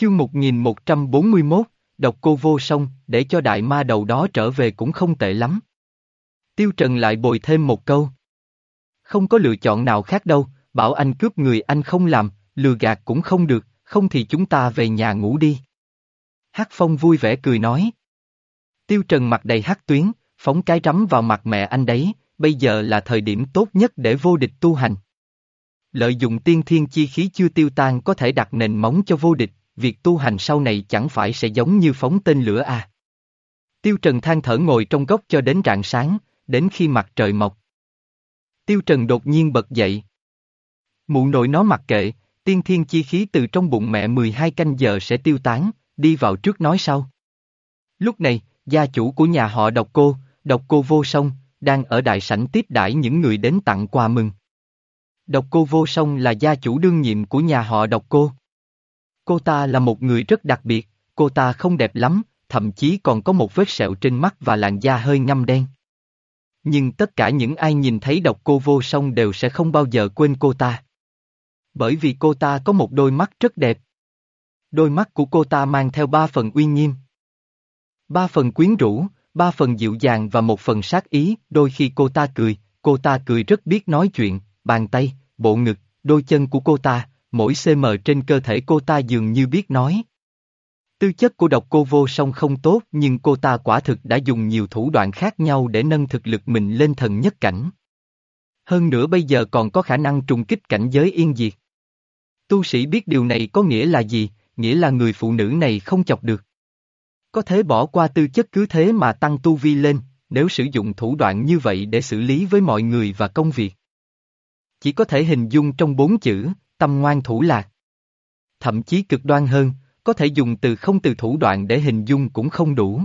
Chương 1141, độc cô vô song, để cho đại ma đầu đó trở về cũng không tệ lắm. Tiêu Trần lại bồi thêm một câu. Không có lựa chọn nào khác đâu, bảo anh cướp người anh không làm, lừa gạt cũng không được, không thì chúng ta về nhà ngủ đi. Hắc Phong vui vẻ cười nói. Tiêu Trần mặt đầy hắc tuyến, phóng cái rắm vào mặt mẹ anh đấy, bây giờ là thời điểm tốt nhất để vô địch tu hành. Lợi dụng tiên thiên chi khí chưa tiêu tan có thể đặt nền móng cho vô địch, việc tu hành sau này chẳng phải sẽ giống như phóng tên lửa à. Tiêu Trần than thở ngồi trong góc cho đến rạng sáng, đến khi mặt trời mọc. Tiêu Trần đột nhiên bật dậy. Mụ nội nó mặc kệ, tiên thiên chi khí từ trong bụng mẹ 12 canh giờ sẽ tiêu tán, đi vào trước nói sau. Lúc này, gia chủ của nhà họ độc cô, độc cô vô song, đang ở đại sảnh tiếp đãi những người đến tặng quà mừng. Độc cô vô song là gia chủ đương nhiệm của nhà họ độc cô. Cô ta là một người rất đặc biệt, cô ta không đẹp lắm, thậm chí còn có một vết sẹo trên mắt và làn da hơi ngăm đen. Nhưng tất cả những ai nhìn thấy độc cô vô song đều sẽ không bao giờ quên cô ta. Bởi vì cô ta có một đôi mắt rất đẹp. Đôi mắt của cô ta mang theo ba phần uy nghiêm. Ba phần quyến rũ, ba phần dịu dàng và một phần sát ý, đôi khi cô ta cười, cô ta cười rất biết nói chuyện, bàn tay, bộ ngực, đôi chân của cô ta, mỗi cm trên cơ thể cô ta dường như biết nói. Tư chất của độc cô vô song không tốt nhưng cô ta quả thực đã dùng nhiều thủ đoạn khác nhau để nâng thực lực mình lên thần nhất cảnh. Hơn nữa bây giờ còn có khả năng trùng kích cảnh giới yên diệt. Tu sĩ biết điều này có nghĩa là gì, nghĩa là người phụ nữ này không chọc được. Có thể bỏ qua tư chất cứ thế mà tăng tu vi lên, nếu sử dụng thủ đoạn như vậy để xử lý với mọi người và công việc. Chỉ có thể hình dung trong bốn chữ, tâm ngoan thủ lạc. Thậm chí cực đoan hơn, có thể dùng từ không từ thủ đoạn để hình dung cũng không đủ.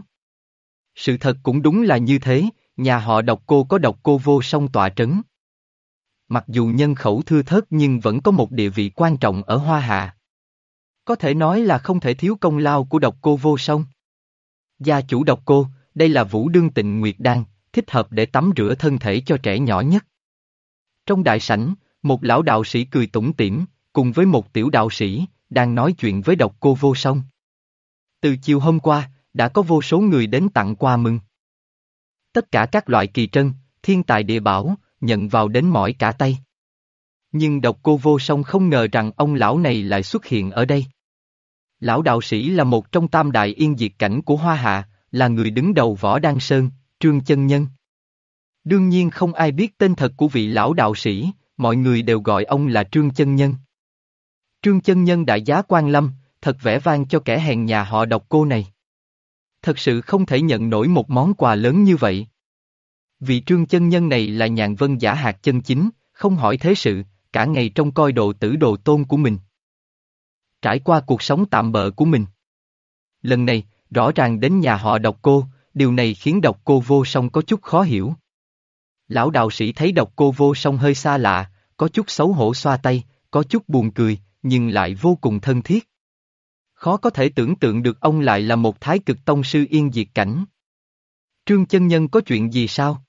Sự thật cũng đúng là như thế, nhà họ độc cô có độc cô vô song tọa trấn. Mặc dù nhân khẩu thưa thớt nhưng vẫn có một địa vị quan trọng ở Hoa Hạ. Có thể nói là không thể thiếu công lao của độc cô vô song. Gia chủ độc cô, đây là vũ đương tịnh nguyệt đan, thích hợp để tắm rửa thân thể cho trẻ nhỏ nhất. Trong đại sảnh, một lão đạo sĩ cười tủm tỉm, cùng với một tiểu đạo sĩ, đang nói chuyện với độc cô vô song. Từ chiều hôm qua, đã có vô số người đến tặng quà mừng. Tất cả các loại kỳ trân, thiên tài địa bảo, nhận vào đến mỏi cả tay. Nhưng độc cô vô song không ngờ rằng ông lão này lại xuất hiện ở đây. Lão đạo sĩ là một trong tam đại yên diệt cảnh của Hoa Hạ, là người đứng đầu võ đăng sơn, trương chân nhân. Đương nhiên không ai biết tên thật của vị lão đạo sĩ, mọi người đều gọi ông là trương chân nhân. Trương chân nhân đại giá quan lâm, thật vẻ vang cho kẻ hèn nhà họ độc cô này. Thật sự không thể nhận nổi một món quà lớn như vậy. Vị trương chân nhân này là nhàn vân giả hạt chân chính, không hỏi thế sự, cả ngày trông coi đồ tử đồ tôn của mình. Trải qua cuộc sống tạm bợ của mình. Lần này, rõ ràng đến nhà họ độc cô, điều này khiến độc cô vô song có chút khó hiểu. Lão đạo sĩ thấy độc cô vô song hơi xa lạ, có chút xấu hổ xoa tay, có chút buồn cười, nhưng lại vô cùng thân thiết. Khó có thể tưởng tượng được ông lại là một thái cực tông sư yên diệt cảnh. Trương chân nhân có chuyện gì sao?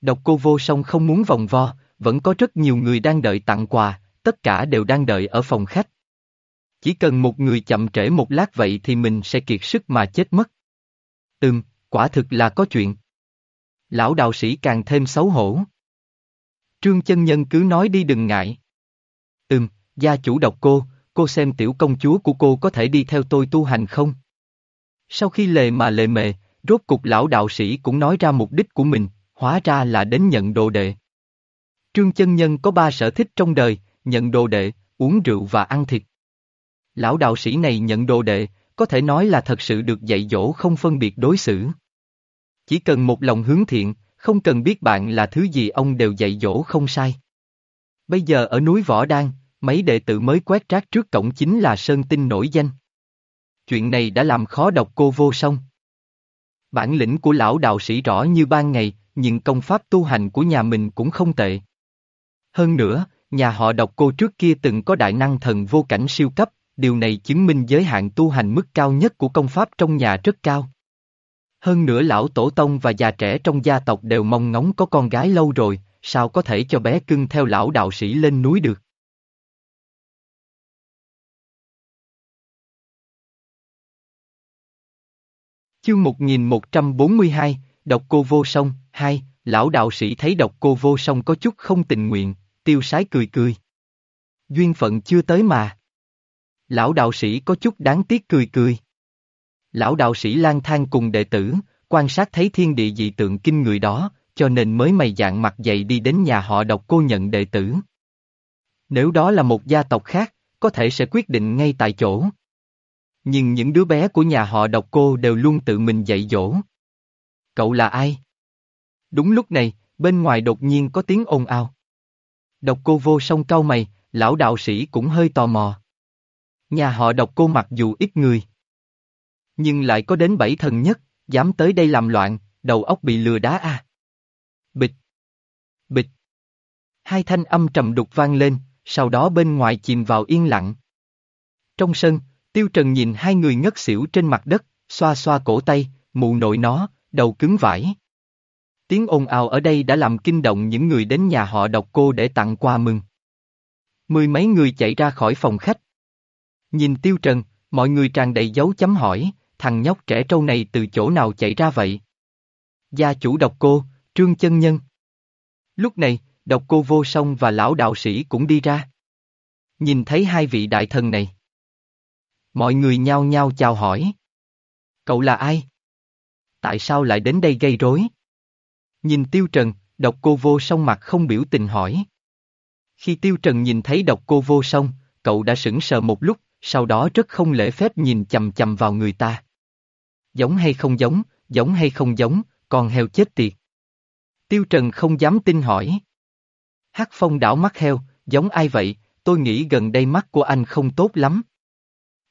Độc cô vô song không muốn vòng vo, vẫn có rất nhiều người đang đợi tặng quà, tất cả đều đang đợi ở phòng khách. Chỉ cần một người chậm trễ một lát vậy thì mình sẽ kiệt sức mà chết mất. Ừm, quả thực là có chuyện. Lão đạo sĩ càng thêm xấu hổ. Trương chân nhân cứ nói đi đừng ngại. Ừm, gia chủ độc cô, cô xem tiểu công chúa của cô có thể đi theo tôi tu hành không? Sau khi lề mà lề mề, rốt cục lão đạo sĩ cũng nói ra mục đích của mình, hóa ra là đến nhận đồ đệ. Trương chân nhân có ba sở thích trong đời, nhận đồ đệ, uống rượu và ăn thịt. Lão đạo sĩ này nhận đồ đệ, có thể nói là thật sự được dạy dỗ không phân biệt đối xử. Chỉ cần một lòng hướng thiện, không cần biết bạn là thứ gì ông đều dạy dỗ không sai. Bây giờ ở núi Võ Đan, mấy đệ tử mới quét rác trước cổng chính là Sơn Tinh nổi danh. Chuyện này đã làm khó độc cô vô song. Bản lĩnh của lão đạo sĩ rõ như ban ngày, nhưng công pháp tu hành của nhà mình cũng không tệ. Hơn nữa, nhà họ độc cô trước kia từng có đại năng thần vô cảnh siêu cấp, điều này chứng minh giới hạn tu hành mức cao nhất của công pháp trong nhà rất cao. Hơn nữa lão tổ tông và già trẻ trong gia tộc đều mong ngóng có con gái lâu rồi, sao có thể cho bé cưng theo lão đạo sĩ lên núi được. Chương 1142, Độc Cô Vô Song, 2, lão đạo sĩ thấy Độc Cô Vô Song có chút không tình nguyện, tiêu sái cười cười. Duyên phận chưa tới mà. Lão đạo sĩ có chút đáng tiếc cười cười. Lão đạo sĩ lang thang cùng đệ tử, quan sát thấy thiên địa dị tượng kinh người đó, cho nên mới mày dạng mặt dày đi đến nhà họ độc cô nhận đệ tử. Nếu đó là một gia tộc khác, có thể sẽ quyết định ngay tại chỗ. Nhưng những đứa bé của nhà họ độc cô đều luôn tự mình dạy dỗ. Cậu là ai? Đúng lúc này, bên ngoài đột nhiên có tiếng ồn ào. Độc cô vô song cau mày, lão đạo sĩ cũng hơi tò mò. Nhà họ độc cô mặc dù ít người. Nhưng lại có đến bảy thần nhất, dám tới đây làm loạn, đầu óc bị lừa đá à. Bịch. Bịch. Hai thanh âm trầm đục vang lên, sau đó bên ngoài chìm vào yên lặng. Trong sân, Tiêu Trần nhìn hai người ngất xỉu trên mặt đất, xoa xoa cổ tay, mụ nội nó, đầu cứng vải. Tiếng ồn ào ở đây đã làm kinh động những người đến nhà họ độc cô để tặng quà mừng. Mười mấy người chạy ra khỏi phòng khách. Nhìn Tiêu Trần, mọi người tràn đầy dấu chấm hỏi, thằng nhóc trẻ trâu này từ chỗ nào chạy ra vậy? Gia chủ độc cô, Trương Chân Nhân. Lúc này, độc cô vô song và lão đạo sĩ cũng đi ra. Nhìn thấy hai vị đại thần này. Mọi người nhao nhao chào hỏi. Cậu là ai? Tại sao lại đến đây gây rối? Nhìn Tiêu Trần, độc cô vô song mặt không biểu tình hỏi. Khi Tiêu Trần nhìn thấy độc cô vô song, cậu đã sững sờ một lúc, sau đó rất không lễ phép nhìn chầm chầm vào người ta. Giống hay không giống, giống hay không giống, còn heo chết tiệt. Tiêu Trần không dám tin hỏi. Hắc Phong đảo mắt heo, giống ai vậy, tôi nghĩ gần đây mắt của anh không tốt lắm.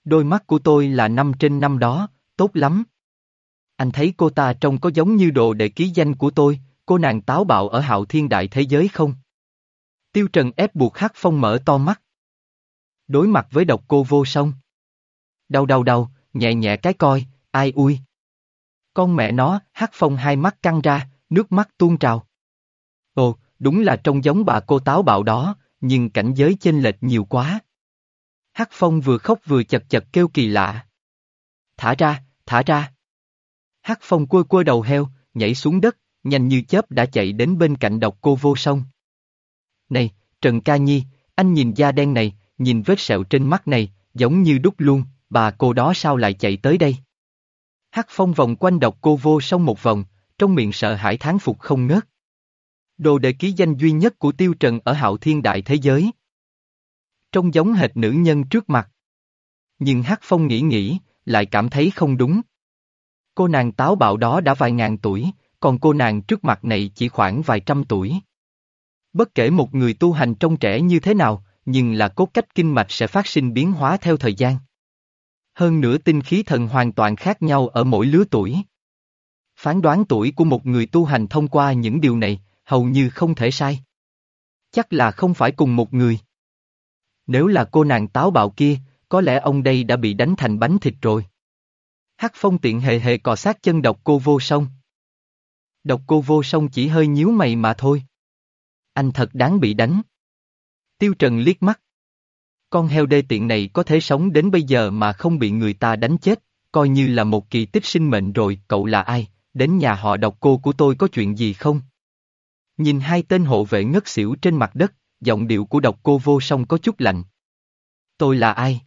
Đôi mắt của tôi là năm trên năm đó, tốt lắm. Anh thấy cô ta trông có giống như đồ để ký danh của tôi, cô nàng táo bạo ở hạo thiên đại thế giới không? Tiêu Trần ép buộc Hắc Phong mở to mắt. Đối mặt với độc cô vô song. Đau đau đau, nhẹ nhẹ cái coi, ai ui. Con mẹ nó, Hắc Phong hai mắt căng ra, nước mắt tuôn trào. Ồ, đúng là trông giống bà cô táo bạo đó, nhưng cảnh giới chênh lệch nhiều quá. Hắc Phong vừa khóc vừa chật chật kêu kỳ lạ. Thả ra, thả ra. Hắc Phong quơ quơ đầu heo, nhảy xuống đất, nhanh như chớp đã chạy đến bên cạnh độc cô vô song. Này, Trần Ca Nhi, anh nhìn da đen này, nhìn vết sẹo trên mắt này, giống như đúc luôn, bà cô đó sao lại chạy tới đây? Hắc Phong vòng quanh độc cô vô song một vòng, trong miệng sợ hãi thán phục không ngớt. Đồ đệ ký danh duy nhất của Tiêu Trần ở hạo thiên đại thế giới. Trông giống hệt nữ nhân trước mặt. Nhưng Hắc Phong nghĩ nghĩ, lại cảm thấy không đúng. Cô nàng táo bạo đó đã vài ngàn tuổi, còn cô nàng trước mặt này chỉ khoảng vài trăm tuổi. Bất kể một người tu hành trong trẻ như thế nào, nhưng là cốt cách kinh mạch sẽ phát sinh biến hóa theo thời gian. Hơn nữa tinh khí thần hoàn toàn khác nhau ở mỗi lứa tuổi. Phán đoán tuổi của một người tu hành thông qua những điều này, hầu như không thể sai. Chắc là không phải cùng một người. Nếu là cô nàng táo bạo kia, có lẽ ông đây đã bị đánh thành bánh thịt rồi. Hắc phong tiện hề hề cò sát chân độc cô vô song. Độc cô vô song chỉ hơi nhíu mày mà thôi. Anh thật đáng bị đánh. Tiêu Trần liếc mắt. Con heo đê tiện này có thể sống đến bây giờ mà không bị người ta đánh chết, coi như là một kỳ tích sinh mệnh rồi, cậu là ai, đến nhà họ độc cô của tôi có chuyện gì không? Nhìn hai tên hộ vệ ngất xỉu trên mặt đất, giọng điệu của độc cô vô song có chút lạnh. Tôi là ai?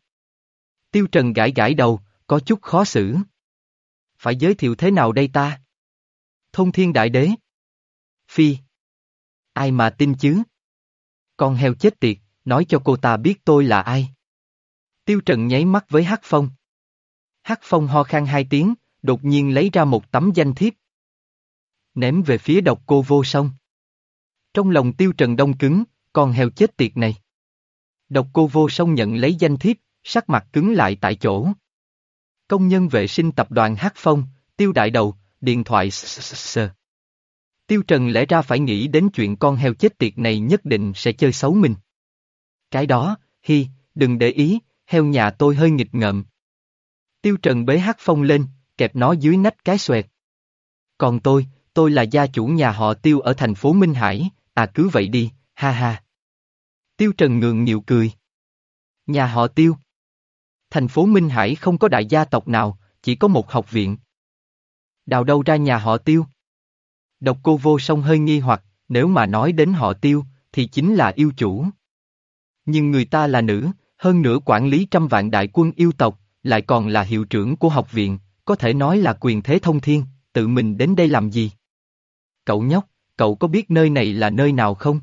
Tiêu Trần gãi gãi đầu, có chút khó xử. Phải giới thiệu thế nào đây ta? Thông thiên đại đế. Phi. Ai mà tin chứ? Con heo chết tiệt, nói cho cô ta biết tôi là ai. Tiêu Trần nháy mắt với Hắc Phong. Hắc Phong ho khan hai tiếng, đột nhiên lấy ra một tấm danh thiếp. Ném về phía độc cô vô song. Trong lòng Tiêu Trần đông cứng, con heo chết tiệt này. Độc cô vô song nhận lấy danh thiếp, sắc mặt cứng lại tại chỗ. Công nhân vệ sinh tập đoàn Hắc Phong, Tiêu Đại Đầu, điện thoại sờ. Tiêu Trần lẽ ra phải nghĩ đến chuyện con heo chết tiệt này nhất định sẽ chơi xấu mình. Cái đó, hi, đừng để ý, heo nhà tôi hơi nghịch ngợm. Tiêu Trần bế hát phong lên, kẹp nó dưới nách cái xoẹt. Còn tôi, tôi là gia chủ nhà họ Tiêu ở thành phố Minh Hải, à cứ vậy đi, ha ha. Tiêu Trần ngượng nghịu cười. Nhà họ Tiêu. Thành phố Minh Hải không có đại gia tộc nào, chỉ có một học viện. Đào đâu ra nhà họ tiêu? Độc cô vô song hơi nghi hoặc, nếu mà nói đến họ tiêu, thì chính là yêu chủ. Nhưng người ta là nữ, hơn nữa quản lý trăm vạn đại quân yêu tộc, lại còn là hiệu trưởng của học viện, có thể nói là quyền thế thông thiên, tự mình đến đây làm gì? Cậu nhóc, cậu có biết nơi này là nơi nào không?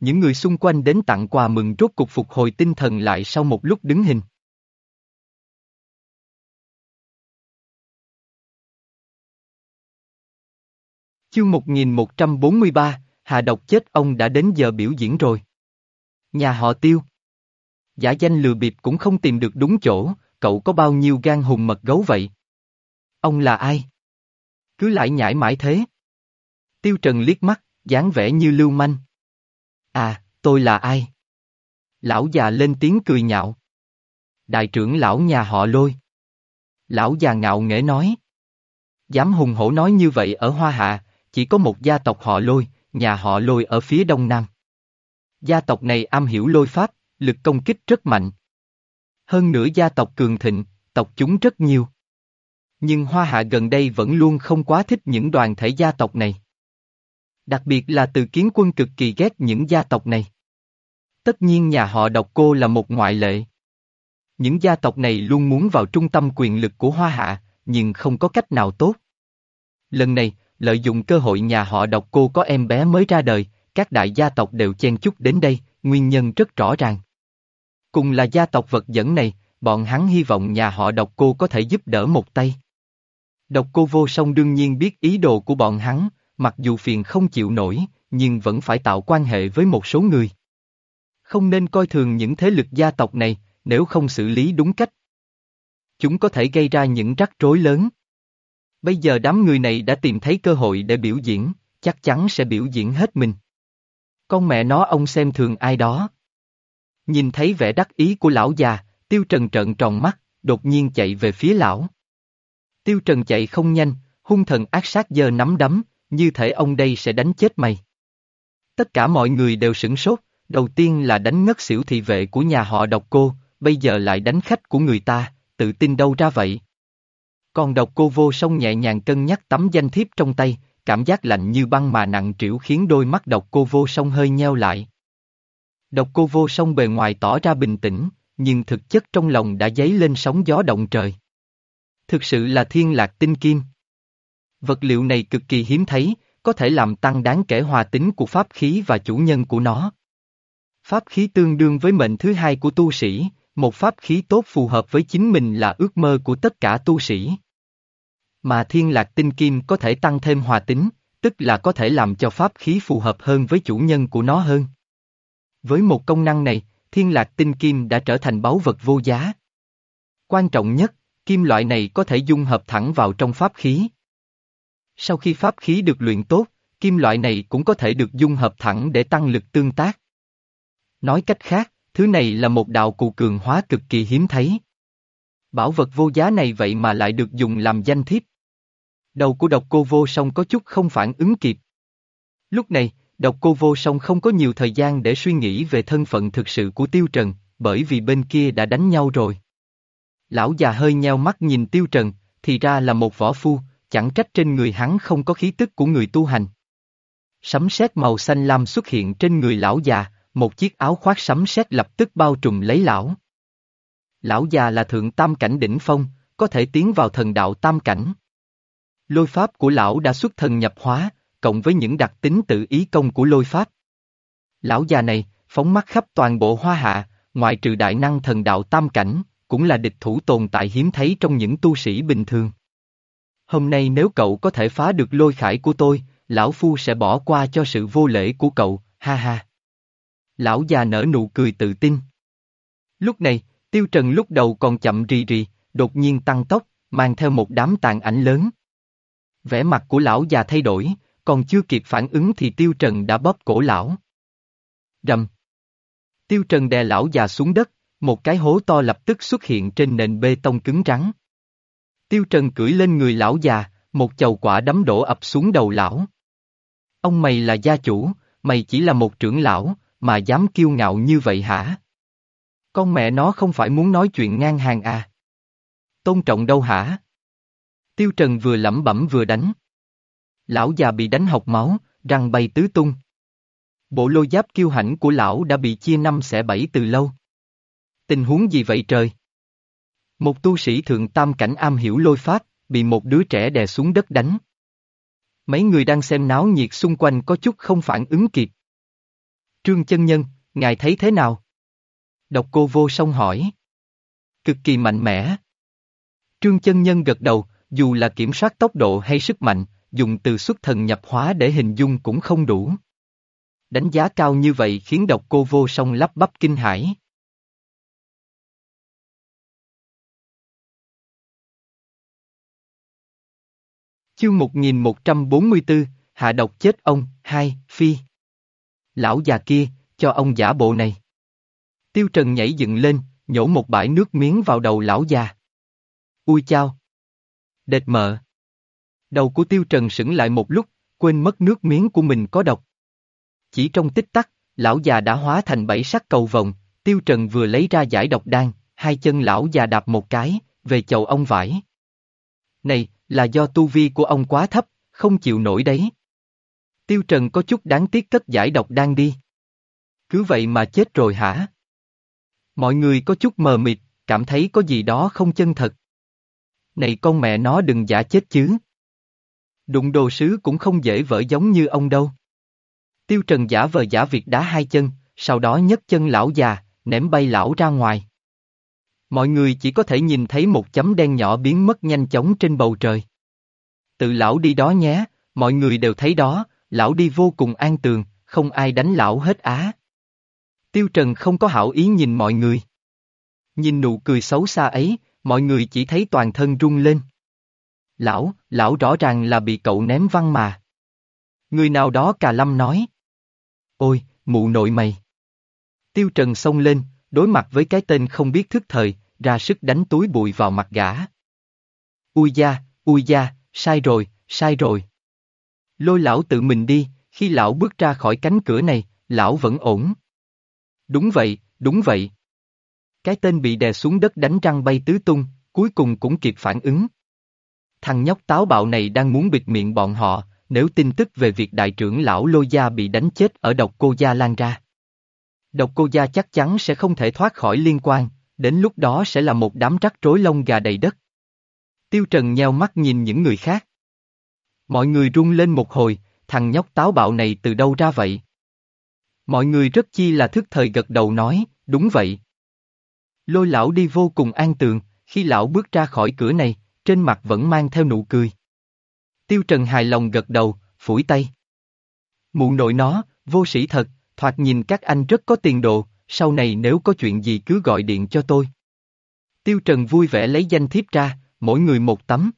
Những người xung quanh đến tặng quà mừng rốt cục phục hồi tinh thần lại sau một lúc đứng hình. Chương 1143, Hà độc chết ông đã đến giờ biểu diễn rồi. Nhà họ tiêu. Giả danh lừa bịp cũng không tìm được đúng chỗ, cậu có bao nhiêu gan hùng mật gấu vậy? Ông là ai? Cứ lại nhảy mãi thế. Tiêu Trần liếc mắt, dáng vẻ như lưu manh. À, tôi là ai? Lão già lên tiếng cười nhạo. Đại trưởng lão nhà họ lôi. Lão già ngạo nghễ nói. Dám hùng hổ nói như vậy ở Hoa Hạ, chỉ có một gia tộc họ lôi, nhà họ lôi ở phía đông nam. Gia tộc này am hiểu lôi pháp, lực công kích rất mạnh. Hơn nữa gia tộc cường thịnh, tộc chúng rất nhiều. Nhưng Hoa Hạ gần đây vẫn luôn không quá thích những đoàn thể gia tộc này. Đặc biệt là từ kiến quân cực kỳ ghét những gia tộc này. Tất nhiên nhà họ độc cô là một ngoại lệ. Những gia tộc này luôn muốn vào trung tâm quyền lực của Hoa Hạ, nhưng không có cách nào tốt. Lần này, lợi dụng cơ hội nhà họ độc cô có em bé mới ra đời, các đại gia tộc đều chen chúc đến đây, nguyên nhân rất rõ ràng. Cùng là gia tộc vật dẫn này, bọn hắn hy vọng nhà họ độc cô có thể giúp đỡ một tay. Độc cô vô song đương nhiên biết ý đồ của bọn hắn, mặc dù phiền không chịu nổi, nhưng vẫn phải tạo quan hệ với một số người. Không nên coi thường những thế lực gia tộc này, nếu không xử lý đúng cách. Chúng có thể gây ra những rắc rối lớn. Bây giờ đám người này đã tìm thấy cơ hội để biểu diễn, chắc chắn sẽ biểu diễn hết mình. Con mẹ nó ông xem thường ai đó. Nhìn thấy vẻ đắc ý của lão già, tiêu trần trợn tròn mắt, đột nhiên chạy về phía lão. Tiêu trần chạy không nhanh, hung thần ác sát giờ nắm đấm, như thể ông đây sẽ đánh chết mày. Tất cả mọi người đều sửng sốt, đầu tiên là đánh ngất xỉu thị vệ của nhà họ độc cô, bây giờ lại đánh khách của người ta, tự tin đâu ra vậy. Còn độc cô vô song nhẹ nhàng cân nhắc tấm danh thiếp trong tay, cảm giác lạnh như băng mà nặng trĩu khiến đôi mắt độc cô vô song hơi nheo lại. Độc cô vô song bề ngoài tỏ ra bình tĩnh, nhưng thực chất trong lòng đã dấy lên sóng gió động trời. Thực sự là thiên lạc tinh kim. Vật liệu này cực kỳ hiếm thấy, có thể làm tăng đáng kể hòa tính của pháp khí và chủ nhân của nó. Pháp khí tương đương với mệnh thứ hai của tu sĩ, một pháp khí tốt phù hợp với chính mình là ước mơ của tất cả tu sĩ. Mà thiên lạc tinh kim có thể tăng thêm hòa tính, tức là có thể làm cho pháp khí phù hợp hơn với chủ nhân của nó hơn. Với một công năng này, thiên lạc tinh kim đã trở thành báu vật vô giá. Quan trọng nhất, kim loại này có thể dung hợp thẳng vào trong pháp khí. Sau khi pháp khí được luyện tốt, kim loại này cũng có thể được dung hợp thẳng để tăng lực tương tác. Nói cách khác, thứ này là một đạo cụ cường hóa cực kỳ hiếm thấy. Bảo vật vô giá này vậy mà lại được dùng làm danh thiếp. Đầu của độc cô vô song có chút không phản ứng kịp. Lúc này, độc cô vô song không có nhiều thời gian để suy nghĩ về thân phận thực sự của Tiêu Trần, bởi vì bên kia đã đánh nhau rồi. Lão già hơi nheo mắt nhìn Tiêu Trần, thì ra là một võ phu, chẳng trách trên người hắn không có khí tức của người tu hành. Sấm sét màu xanh lam xuất hiện trên người lão già, một chiếc áo khoác sấm sét lập tức bao trùm lấy lão. Lão già là thượng tam cảnh đỉnh phong, có thể tiến vào thần đạo tam cảnh. Lôi pháp của lão đã xuất thần nhập hóa, cộng với những đặc tính tự ý công của lôi pháp. Lão già này, phóng mắt khắp toàn bộ hoa hạ, ngoại trừ đại năng thần đạo tam cảnh, cũng là địch thủ tồn tại hiếm thấy trong những tu sĩ bình thường. Hôm nay nếu cậu có thể phá được lôi khải của tôi, lão phu sẽ bỏ qua cho sự vô lễ của cậu, ha ha. Lão già nở nụ cười tự tin. Lúc này, Tiêu Trần lúc đầu còn chậm rì rì, đột nhiên tăng tốc, mang theo một đám tàn ảnh lớn. Vẻ mặt của lão già thay đổi, còn chưa kịp phản ứng thì Tiêu Trần đã bóp cổ lão. Rầm. Tiêu Trần đè lão già xuống đất, một cái hố to lập tức xuất hiện trên nền bê tông cứng rắn. Tiêu Trần cưỡi lên người lão già, một chầu quả đấm đổ ập xuống đầu lão. Ông mày là gia chủ, mày chỉ là một trưởng lão, mà dám kiêu ngạo như vậy hả? Con mẹ nó không phải muốn nói chuyện ngang hàng à? Tôn trọng đâu hả? Tiêu Trần vừa lẩm bẩm vừa đánh. Lão già bị đánh học máu, răng bay tứ tung. Bộ lôi giáp kiêu hãnh của lão đã bị chia năm xẻ bảy từ lâu. Tình huống gì vậy trời? Một tu sĩ thượng tam cảnh am hiểu lôi pháp, bị một đứa trẻ đè xuống đất đánh. Mấy người đang xem náo nhiệt xung quanh có chút không phản ứng kịp. Trương chân nhân, ngài thấy thế nào? Độc cô vô song hỏi. Cực kỳ mạnh mẽ. Trương chân nhân gật đầu, dù là kiểm soát tốc độ hay sức mạnh, dùng từ xuất thần nhập hóa để hình dung cũng không đủ. Đánh giá cao như vậy khiến độc cô vô song lắp bắp kinh hãi. Chương 1144, Hạ độc chết ông, hai, Phi. Lão già kia, cho ông giả bộ này. Tiêu Trần nhảy dựng lên, nhổ một bãi nước miếng vào đầu lão già. Ui chao! Đệt mợ! Đầu của Tiêu Trần sững lại một lúc, quên mất nước miếng của mình có độc. Chỉ trong tích tắc, lão già đã hóa thành bảy sắc cầu vòng, Tiêu Trần vừa lấy ra giải độc đan, hai chân lão già đạp một cái, về chầu ông vải. Này, là do tu vi của ông quá thấp, không chịu nổi đấy. Tiêu Trần có chút đáng tiếc cất giải độc đan đi. Cứ vậy mà chết rồi hả? Mọi người có chút mờ mịt, cảm thấy có gì đó không chân thật. Này con mẹ nó đừng giả chết chứ. Đụng đồ sứ cũng không dễ vỡ giống như ông đâu. Tiêu Trần giả vờ giả việc đá hai chân, sau đó nhấc chân lão già, ném bay lão ra ngoài. Mọi người chỉ có thể nhìn thấy một chấm đen nhỏ biến mất nhanh chóng trên bầu trời. Tự lão đi đó nhé, mọi người đều thấy đó, lão đi vô cùng an tường, không ai đánh lão hết á. Tiêu Trần không có hảo ý nhìn mọi người. Nhìn nụ cười xấu xa ấy, mọi người chỉ thấy toàn thân rung lên. Lão, lão rõ ràng là bị cậu ném văng mà. Người nào đó cà lâm nói. Ôi, mụ nội mày. Tiêu Trần xông lên, đối mặt với cái tên không biết thức thời, ra sức đánh túi bụi vào mặt gã. Ui da, ui da, sai rồi, sai rồi. Lôi lão tự mình đi, khi lão bước ra khỏi cánh cửa này, lão vẫn ổn. Đúng vậy, đúng vậy. Cái tên bị đè xuống đất đánh răng bay tứ tung, cuối cùng cũng kịp phản ứng. Thằng nhóc táo bạo này đang muốn bịt miệng bọn họ, nếu tin tức về việc đại trưởng lão Lô Gia bị đánh chết ở độc cô gia lan ra. Độc cô gia chắc chắn sẽ không thể thoát khỏi liên quan, đến lúc đó sẽ là một đám rắc rối lông gà đầy đất. Tiêu Trần nheo mắt nhìn những người khác. Mọi người rung lên một hồi, thằng nhóc táo bạo này từ đâu ra vậy? Mọi người rất chi là thức thời gật đầu nói, đúng vậy. Lôi lão đi vô cùng an tường, khi lão bước ra khỏi cửa này, trên mặt vẫn mang theo nụ cười. Tiêu Trần hài lòng gật đầu, phủi tay. Mụ nội nó, vô sĩ thật, thoạt nhìn các anh rất có tiền đồ, sau này nếu có chuyện gì cứ gọi điện cho tôi. Tiêu Trần vui vẻ lấy danh thiếp ra, mỗi người một tấm.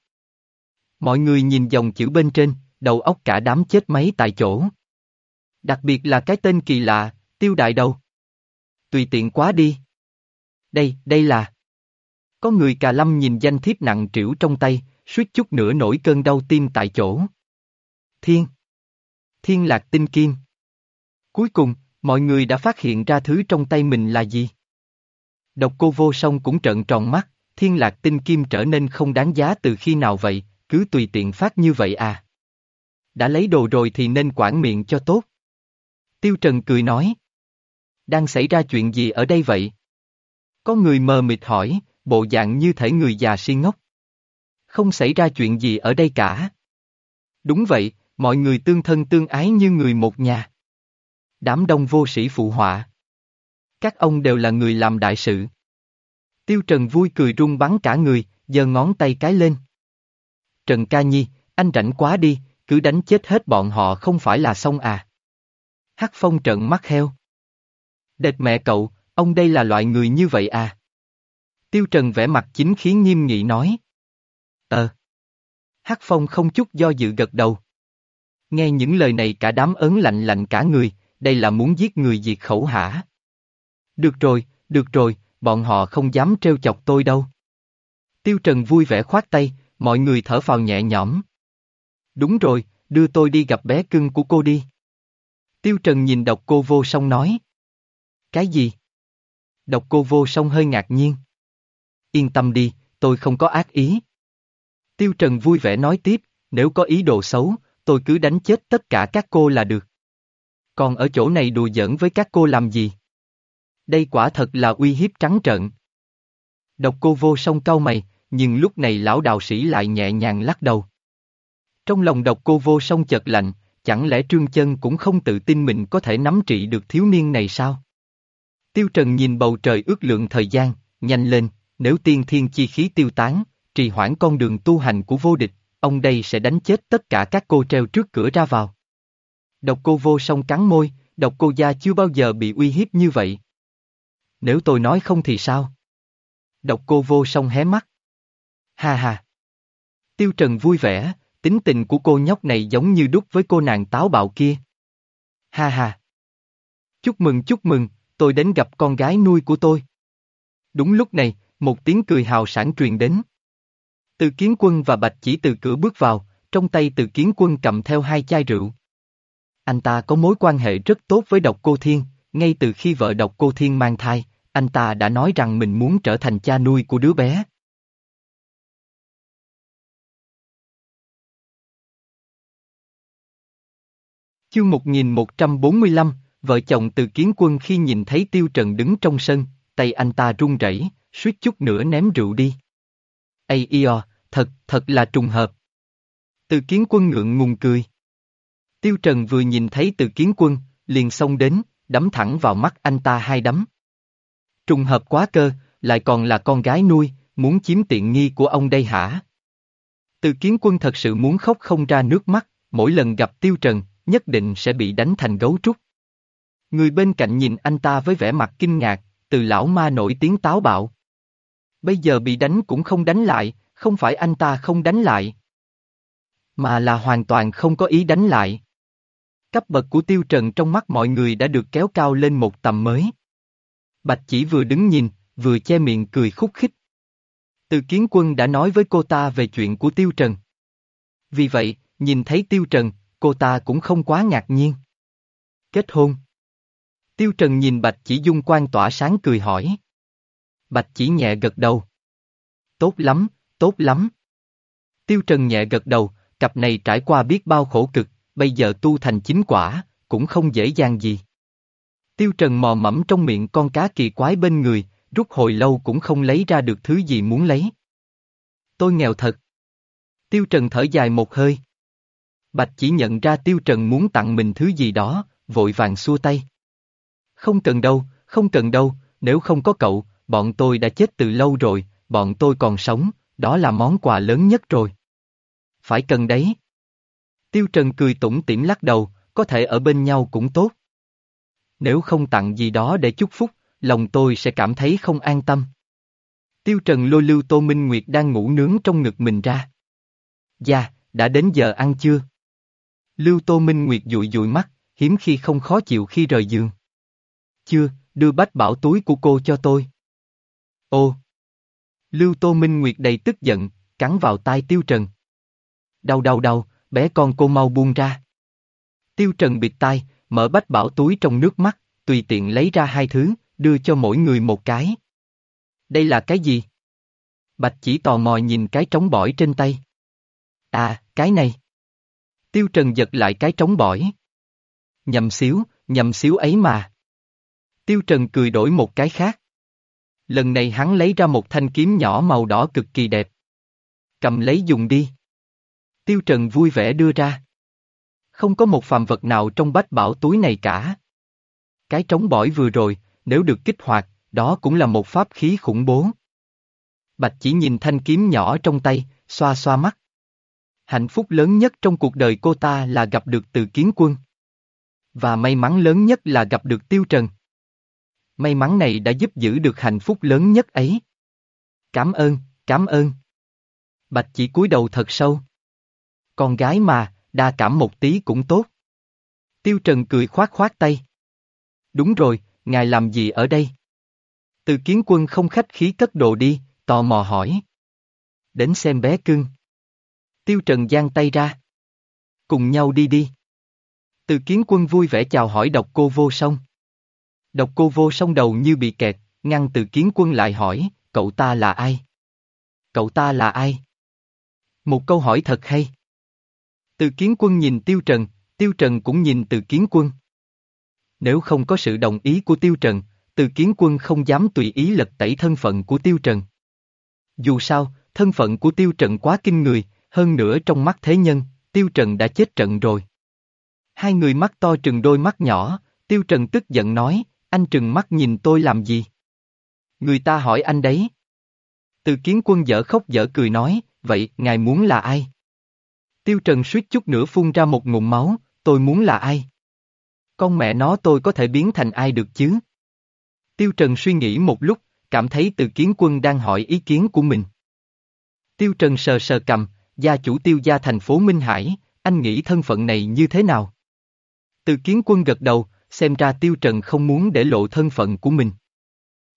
Mọi người nhìn dòng chữ bên trên, đầu óc cả đám chết máy tại chỗ. Đặc biệt là cái tên kỳ lạ, tiêu đại đầu. Tùy tiện quá đi. Đây, đây là... Có người cà lâm nhìn danh thiếp nặng trĩu trong tay, suýt chút nữa nổi cơn đau tim tại chỗ. Thiên. Thiên lạc tinh kim. Cuối cùng, mọi người đã phát hiện ra thứ trong tay mình là gì. Độc cô vô song cũng trợn tròn mắt, thiên lạc tinh kim trở nên không đáng giá từ khi nào vậy, cứ tùy tiện phát như vậy à. Đã lấy đồ rồi thì nên quản miệng cho tốt. Tiêu Trần cười nói. Đang xảy ra chuyện gì ở đây vậy? Có người mờ mịt hỏi, bộ dạng như thể người già si ngốc. Không xảy ra chuyện gì ở đây cả. Đúng vậy, mọi người tương thân tương ái như người một nhà. Đám đông vô sĩ phụ họa. Các ông đều là người làm đại sự. Tiêu Trần vui cười rung bắn cả người, giơ ngón tay cái lên. Trần Ca Nhi, anh rảnh quá đi, cứ đánh chết hết bọn họ không phải là xong à. Hắc Phong trợn mắt heo. Đệt mẹ cậu, ông đây là loại người như vậy à? Tiêu Trần vẽ mặt chính khí nghiêm nghị nói. Ờ. Hắc Phong không chút do dự gật đầu. Nghe những lời này cả đám ớn lạnh lạnh cả người, đây là muốn giết người diệt khẩu hả? Được rồi, được rồi, bọn họ không dám trêu chọc tôi đâu. Tiêu Trần vui vẻ khoát tay, mọi người thở phào nhẹ nhõm. Đúng rồi, đưa tôi đi gặp bé cưng của cô đi. Tiêu Trần nhìn độc cô vô song nói. Cái gì? Độc cô vô song hơi ngạc nhiên. Yên tâm đi, tôi không có ác ý. Tiêu Trần vui vẻ nói tiếp, nếu có ý đồ xấu, tôi cứ đánh chết tất cả các cô là được. Còn ở chỗ này đùa giỡn với các cô làm gì? Đây quả thật là uy hiếp trắng trợn. Độc cô vô song cau mày, nhưng lúc này lão đạo sĩ lại nhẹ nhàng lắc đầu. Trong lòng độc cô vô song chợt lạnh, chẳng lẽ Trương Chân cũng không tự tin mình có thể nắm trị được thiếu niên này sao? Tiêu Trần nhìn bầu trời ước lượng thời gian, nhanh lên, nếu tiên thiên chi khí tiêu tán, trì hoãn con đường tu hành của vô địch, ông đây sẽ đánh chết tất cả các cô treo trước cửa ra vào. Độc cô vô song cắn môi, độc cô gia chưa bao giờ bị uy hiếp như vậy. Nếu tôi nói không thì sao? Độc cô vô song hé mắt. Ha ha. Tiêu Trần vui vẻ, tính tình của cô nhóc này giống như đúc với cô nàng táo bạo kia. Ha ha. Chúc mừng chúc mừng, tôi đến gặp con gái nuôi của tôi. Đúng lúc này, một tiếng cười hào sản truyền đến. Từ kiến quân và bạch chỉ từ cửa bước vào, trong tay từ kiến quân cầm theo hai chai rượu. Anh ta có mối quan hệ rất tốt với độc cô Thiên, ngay từ khi vợ độc cô Thiên mang thai, anh ta đã nói rằng mình muốn trở thành cha nuôi của đứa bé. Chương 1145, vợ chồng từ kiến quân khi nhìn thấy Tiêu Trần đứng trong sân, tay anh ta run rẩy, suýt chút nữa ném rượu đi. Ây io, thật, thật là trùng hợp. Từ kiến quân ngượng ngùng cười. Tiêu Trần vừa nhìn thấy từ kiến quân, liền xông đến, đấm thẳng vào mắt anh ta hai đấm. Trùng hợp quá cơ, lại còn là con gái nuôi, muốn chiếm tiện nghi của ông đây hả? Từ kiến quân thật sự muốn khóc không ra nước mắt, mỗi lần gặp Tiêu Trần, nhất định sẽ bị đánh thành gấu trúc. Người bên cạnh nhìn anh ta với vẻ mặt kinh ngạc, từ lão ma nổi tiếng táo bạo. Bây giờ bị đánh cũng không đánh lại, không phải anh ta không đánh lại. Mà là hoàn toàn không có ý đánh lại. Cấp bậc của tiêu trần trong mắt mọi người đã được kéo cao lên một tầm mới. Bạch chỉ vừa đứng nhìn, vừa che miệng cười khúc khích. Từ kiến quân đã nói với cô ta về chuyện của tiêu trần. Vì vậy, nhìn thấy tiêu trần, cô ta cũng không quá ngạc nhiên. Kết hôn. Tiêu Trần nhìn Bạch chỉ dung quan tỏa sáng cười hỏi. Bạch chỉ nhẹ gật đầu. Tốt lắm, tốt lắm. Tiêu Trần nhẹ gật đầu, cặp này trải qua biết bao khổ cực, bây giờ tu thành chính quả, cũng không dễ dàng gì. Tiêu Trần mò mẫm trong miệng con cá kỳ quái bên người, rút hồi lâu cũng không lấy ra được thứ gì muốn lấy. Tôi nghèo thật. Tiêu Trần thở dài một hơi. Bạch chỉ nhận ra Tiêu Trần muốn tặng mình thứ gì đó, vội vàng xua tay. Không cần đâu, không cần đâu, nếu không có cậu, bọn tôi đã chết từ lâu rồi, bọn tôi còn sống, đó là món quà lớn nhất rồi. Phải cần đấy. Tiêu Trần cười tủm tỉm lắc đầu, có thể ở bên nhau cũng tốt. Nếu không tặng gì đó để chúc phúc, lòng tôi sẽ cảm thấy không an tâm. Tiêu Trần lôi lưu Tô Minh Nguyệt đang ngủ nướng trong ngực mình ra. Dạ, đã đến giờ ăn chưa? Lưu Tô Minh Nguyệt dụi dụi mắt, hiếm khi không khó chịu khi rời giường. Chưa, đưa bách bảo túi của cô cho tôi. Ô! Lưu Tô Minh Nguyệt đầy tức giận, cắn vào tai Tiêu Trần. Đau đau đau, bé con cô mau buông ra. Tiêu Trần bịt tai, mở bách bảo túi trong nước mắt, tùy tiện lấy ra hai thứ, đưa cho mỗi người một cái. Đây là cái gì? Bạch chỉ tò mò nhìn cái trống bỏi trên tay. À, cái này. Tiêu Trần giật lại cái trống bỏi. Nhầm xíu, nhầm xíu ấy mà. Tiêu Trần cười đổi một cái khác. Lần này hắn lấy ra một thanh kiếm nhỏ màu đỏ cực kỳ đẹp. Cầm lấy dùng đi. Tiêu Trần vui vẻ đưa ra. Không có một phàm vật nào trong bách bảo túi này cả. Cái trống bỏi vừa rồi, nếu được kích hoạt, đó cũng là một pháp khí khủng bố. Bạch chỉ nhìn thanh kiếm nhỏ trong tay, xoa xoa mắt. Hạnh phúc lớn nhất trong cuộc đời cô ta là gặp được từ kiến quân. Và may mắn lớn nhất là gặp được tiêu trần. May mắn này đã giúp giữ được hạnh phúc lớn nhất ấy. Cảm ơn, cảm ơn. Bạch chỉ cúi đầu thật sâu. Con gái mà, đa cảm một tí cũng tốt. Tiêu Trần cười khoát khoát tay. Đúng rồi, ngài làm gì ở đây? Từ kiến quân không khách khí cất đồ đi, tò mò hỏi. Đến xem bé cưng. Tiêu Trần giang tay ra. Cùng nhau đi đi. Từ kiến quân vui vẻ chào hỏi độc cô vô song. Độc cô vô song đầu như bị kẹt, ngăn từ kiến quân lại hỏi, cậu ta là ai? Cậu ta là ai? Một câu hỏi thật hay. Từ kiến quân nhìn Tiêu Trần, Tiêu Trần cũng nhìn từ kiến quân. Nếu không có sự đồng ý của Tiêu Trần, từ kiến quân không dám tùy ý lật tẩy thân phận của Tiêu Trần. Dù sao, thân phận của Tiêu Trần quá kinh người, hơn nữa trong mắt thế nhân, Tiêu Trần đã chết trận rồi. Hai người mắt to trừng đôi mắt nhỏ, Tiêu Trần tức giận nói, anh trừng mắt nhìn tôi làm gì? Người ta hỏi anh đấy. Từ kiến quân dở khóc dở cười nói, vậy ngài muốn là ai? Tiêu Trần suýt chút nữa phun ra một ngụm máu, tôi muốn là ai? Con mẹ nó tôi có thể biến thành ai được chứ? Tiêu Trần suy nghĩ một lúc, cảm thấy từ kiến quân đang hỏi ý kiến của mình. Tiêu Trần sờ sờ cầm, gia chủ tiêu gia thành phố Minh Hải, anh nghĩ thân phận này như thế nào? Từ kiến quân gật đầu, xem ra Tiêu Trần không muốn để lộ thân phận của mình.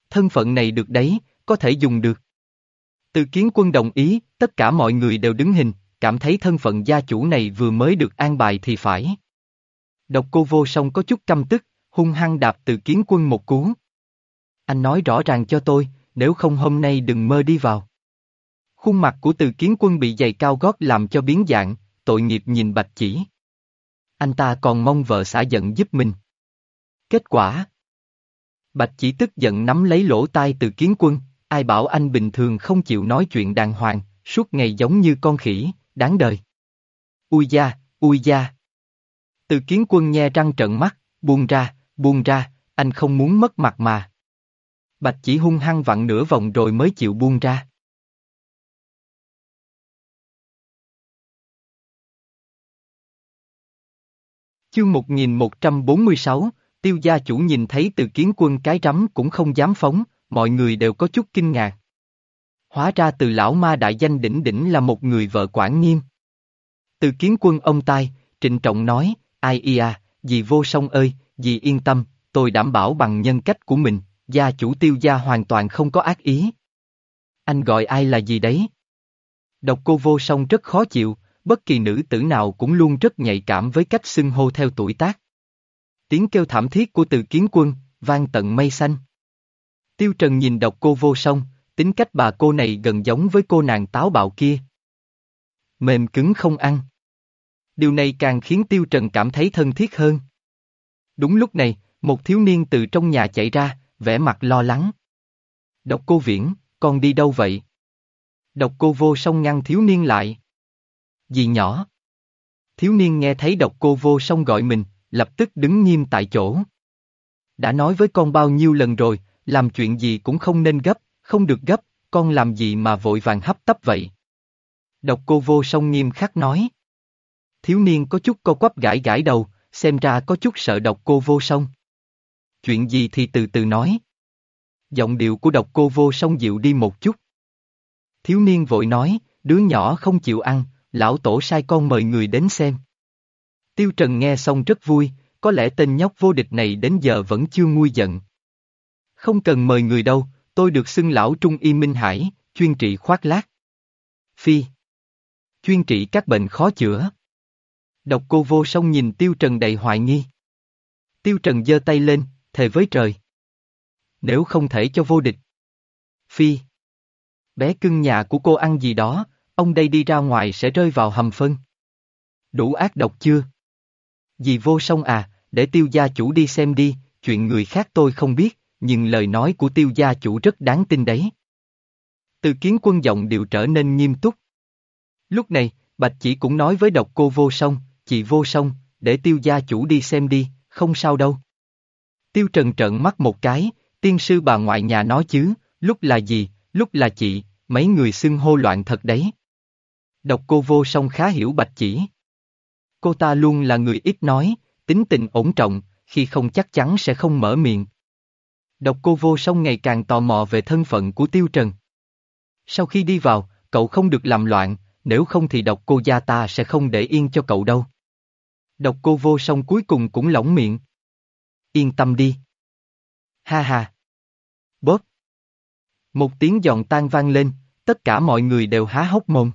Thân phận này được đấy, có thể dùng được. Từ kiến quân đồng ý, tất cả mọi người đều đứng hình, cảm thấy thân phận gia chủ này vừa mới được an bài thì phải. Độc cô vô song có chút căm tức, hung hăng đạp từ kiến quân một cú. Anh nói rõ ràng cho tôi, nếu không hôm nay đừng mơ đi vào. Khuôn mặt của từ kiến quân bị giày cao gót làm cho biến dạng, tội nghiệp nhìn bạch chỉ. Anh ta còn mong vợ xã giận giúp mình. Kết quả Bạch chỉ tức giận nắm lấy lỗ tai từ kiến quân, ai bảo anh bình thường không chịu nói chuyện đàng hoàng, suốt ngày giống như con khỉ, đáng đời. Ui da, ui da. Từ kiến quân nhe răng trận mắt, buông ra, buông ra, anh không muốn mất mặt mà. Bạch chỉ hung hăng vặn nửa vòng rồi mới chịu buông ra. Chương 1146, tiêu gia chủ nhìn thấy từ kiến quân cái rắm cũng không dám phóng, mọi người đều có chút kinh ngạc. Hóa ra từ lão ma đại danh đỉnh đỉnh là một người vợ quản nghiêm. Từ kiến quân ông tai, trịnh trọng nói, ai ia, à, dì vô song ơi, dì yên tâm, tôi đảm bảo bằng nhân cách của mình, gia chủ tiêu gia hoàn toàn không có ác ý. Anh gọi ai là gì đấy? Độc cô vô song rất khó chịu, bất kỳ nữ tử nào cũng luôn rất nhạy cảm với cách xưng hô theo tuổi tác. Tiếng kêu thảm thiết của từ kiến quân, vang tận mây xanh. Tiêu Trần nhìn độc cô vô song, tính cách bà cô này gần giống với cô nàng táo bạo kia. Mềm cứng không ăn. Điều này càng khiến Tiêu Trần cảm thấy thân thiết hơn. Đúng lúc này, một thiếu niên từ trong nhà chạy ra, vẻ mặt lo lắng. Độc cô viễn, con đi đâu vậy? Độc cô vô song ngăn thiếu niên lại gì nhỏ. Thiếu niên nghe thấy độc cô vô song gọi mình, lập tức đứng nghiêm tại chỗ. Đã nói với con bao nhiêu lần rồi, làm chuyện gì cũng không nên gấp, không được gấp, con làm gì mà vội vàng hấp tấp vậy? Độc cô vô song nghiêm khắc nói. Thiếu niên có chút co quắp gãi gãi đầu, xem ra có chút sợ độc cô vô song. Chuyện gì thì từ từ nói. Giọng điệu của độc cô vô song dịu đi một chút. Thiếu niên vội nói, đứa nhỏ không chịu ăn, lão tổ sai con mời người đến xem. Tiêu Trần nghe xong rất vui, có lẽ tên nhóc vô địch này đến giờ vẫn chưa nguôi giận. Không cần mời người đâu, tôi được xưng lão Trung Y Minh Hải, chuyên trị khoác lác. Phi. Chuyên trị các bệnh khó chữa. Độc cô vô song nhìn Tiêu Trần đầy hoài nghi. Tiêu Trần giơ tay lên, thề với trời. Nếu không thể cho vô địch. Phi. Bé cưng nhà của cô ăn gì đó, ông đây đi ra ngoài sẽ rơi vào hầm phân. Đủ ác độc chưa? Dì vô song à, để tiêu gia chủ đi xem đi, chuyện người khác tôi không biết, nhưng lời nói của tiêu gia chủ rất đáng tin đấy. Từ kiến quân giọng điệu trở nên nghiêm túc. Lúc này, Bạch chỉ cũng nói với độc cô vô song, chị vô song, để tiêu gia chủ đi xem đi, không sao đâu. Tiêu trần trợn mắt một cái, tiên sư bà ngoại nhà nói chứ, lúc là gì, lúc là chị, mấy người xưng hô loạn thật đấy. Độc cô vô song khá hiểu bạch chỉ. Cô ta luôn là người ít nói, tính tình ổn trọng, khi không chắc chắn sẽ không mở miệng. Độc cô vô song ngày càng tò mò về thân phận của Tiêu Trần. Sau khi đi vào, cậu không được làm loạn, nếu không thì độc cô gia ta sẽ không để yên cho cậu đâu. Độc cô vô song cuối cùng cũng lỏng miệng. Yên tâm đi. Ha ha. Bóp. Một tiếng giòn tan vang lên, tất cả mọi người đều há hốc mồm.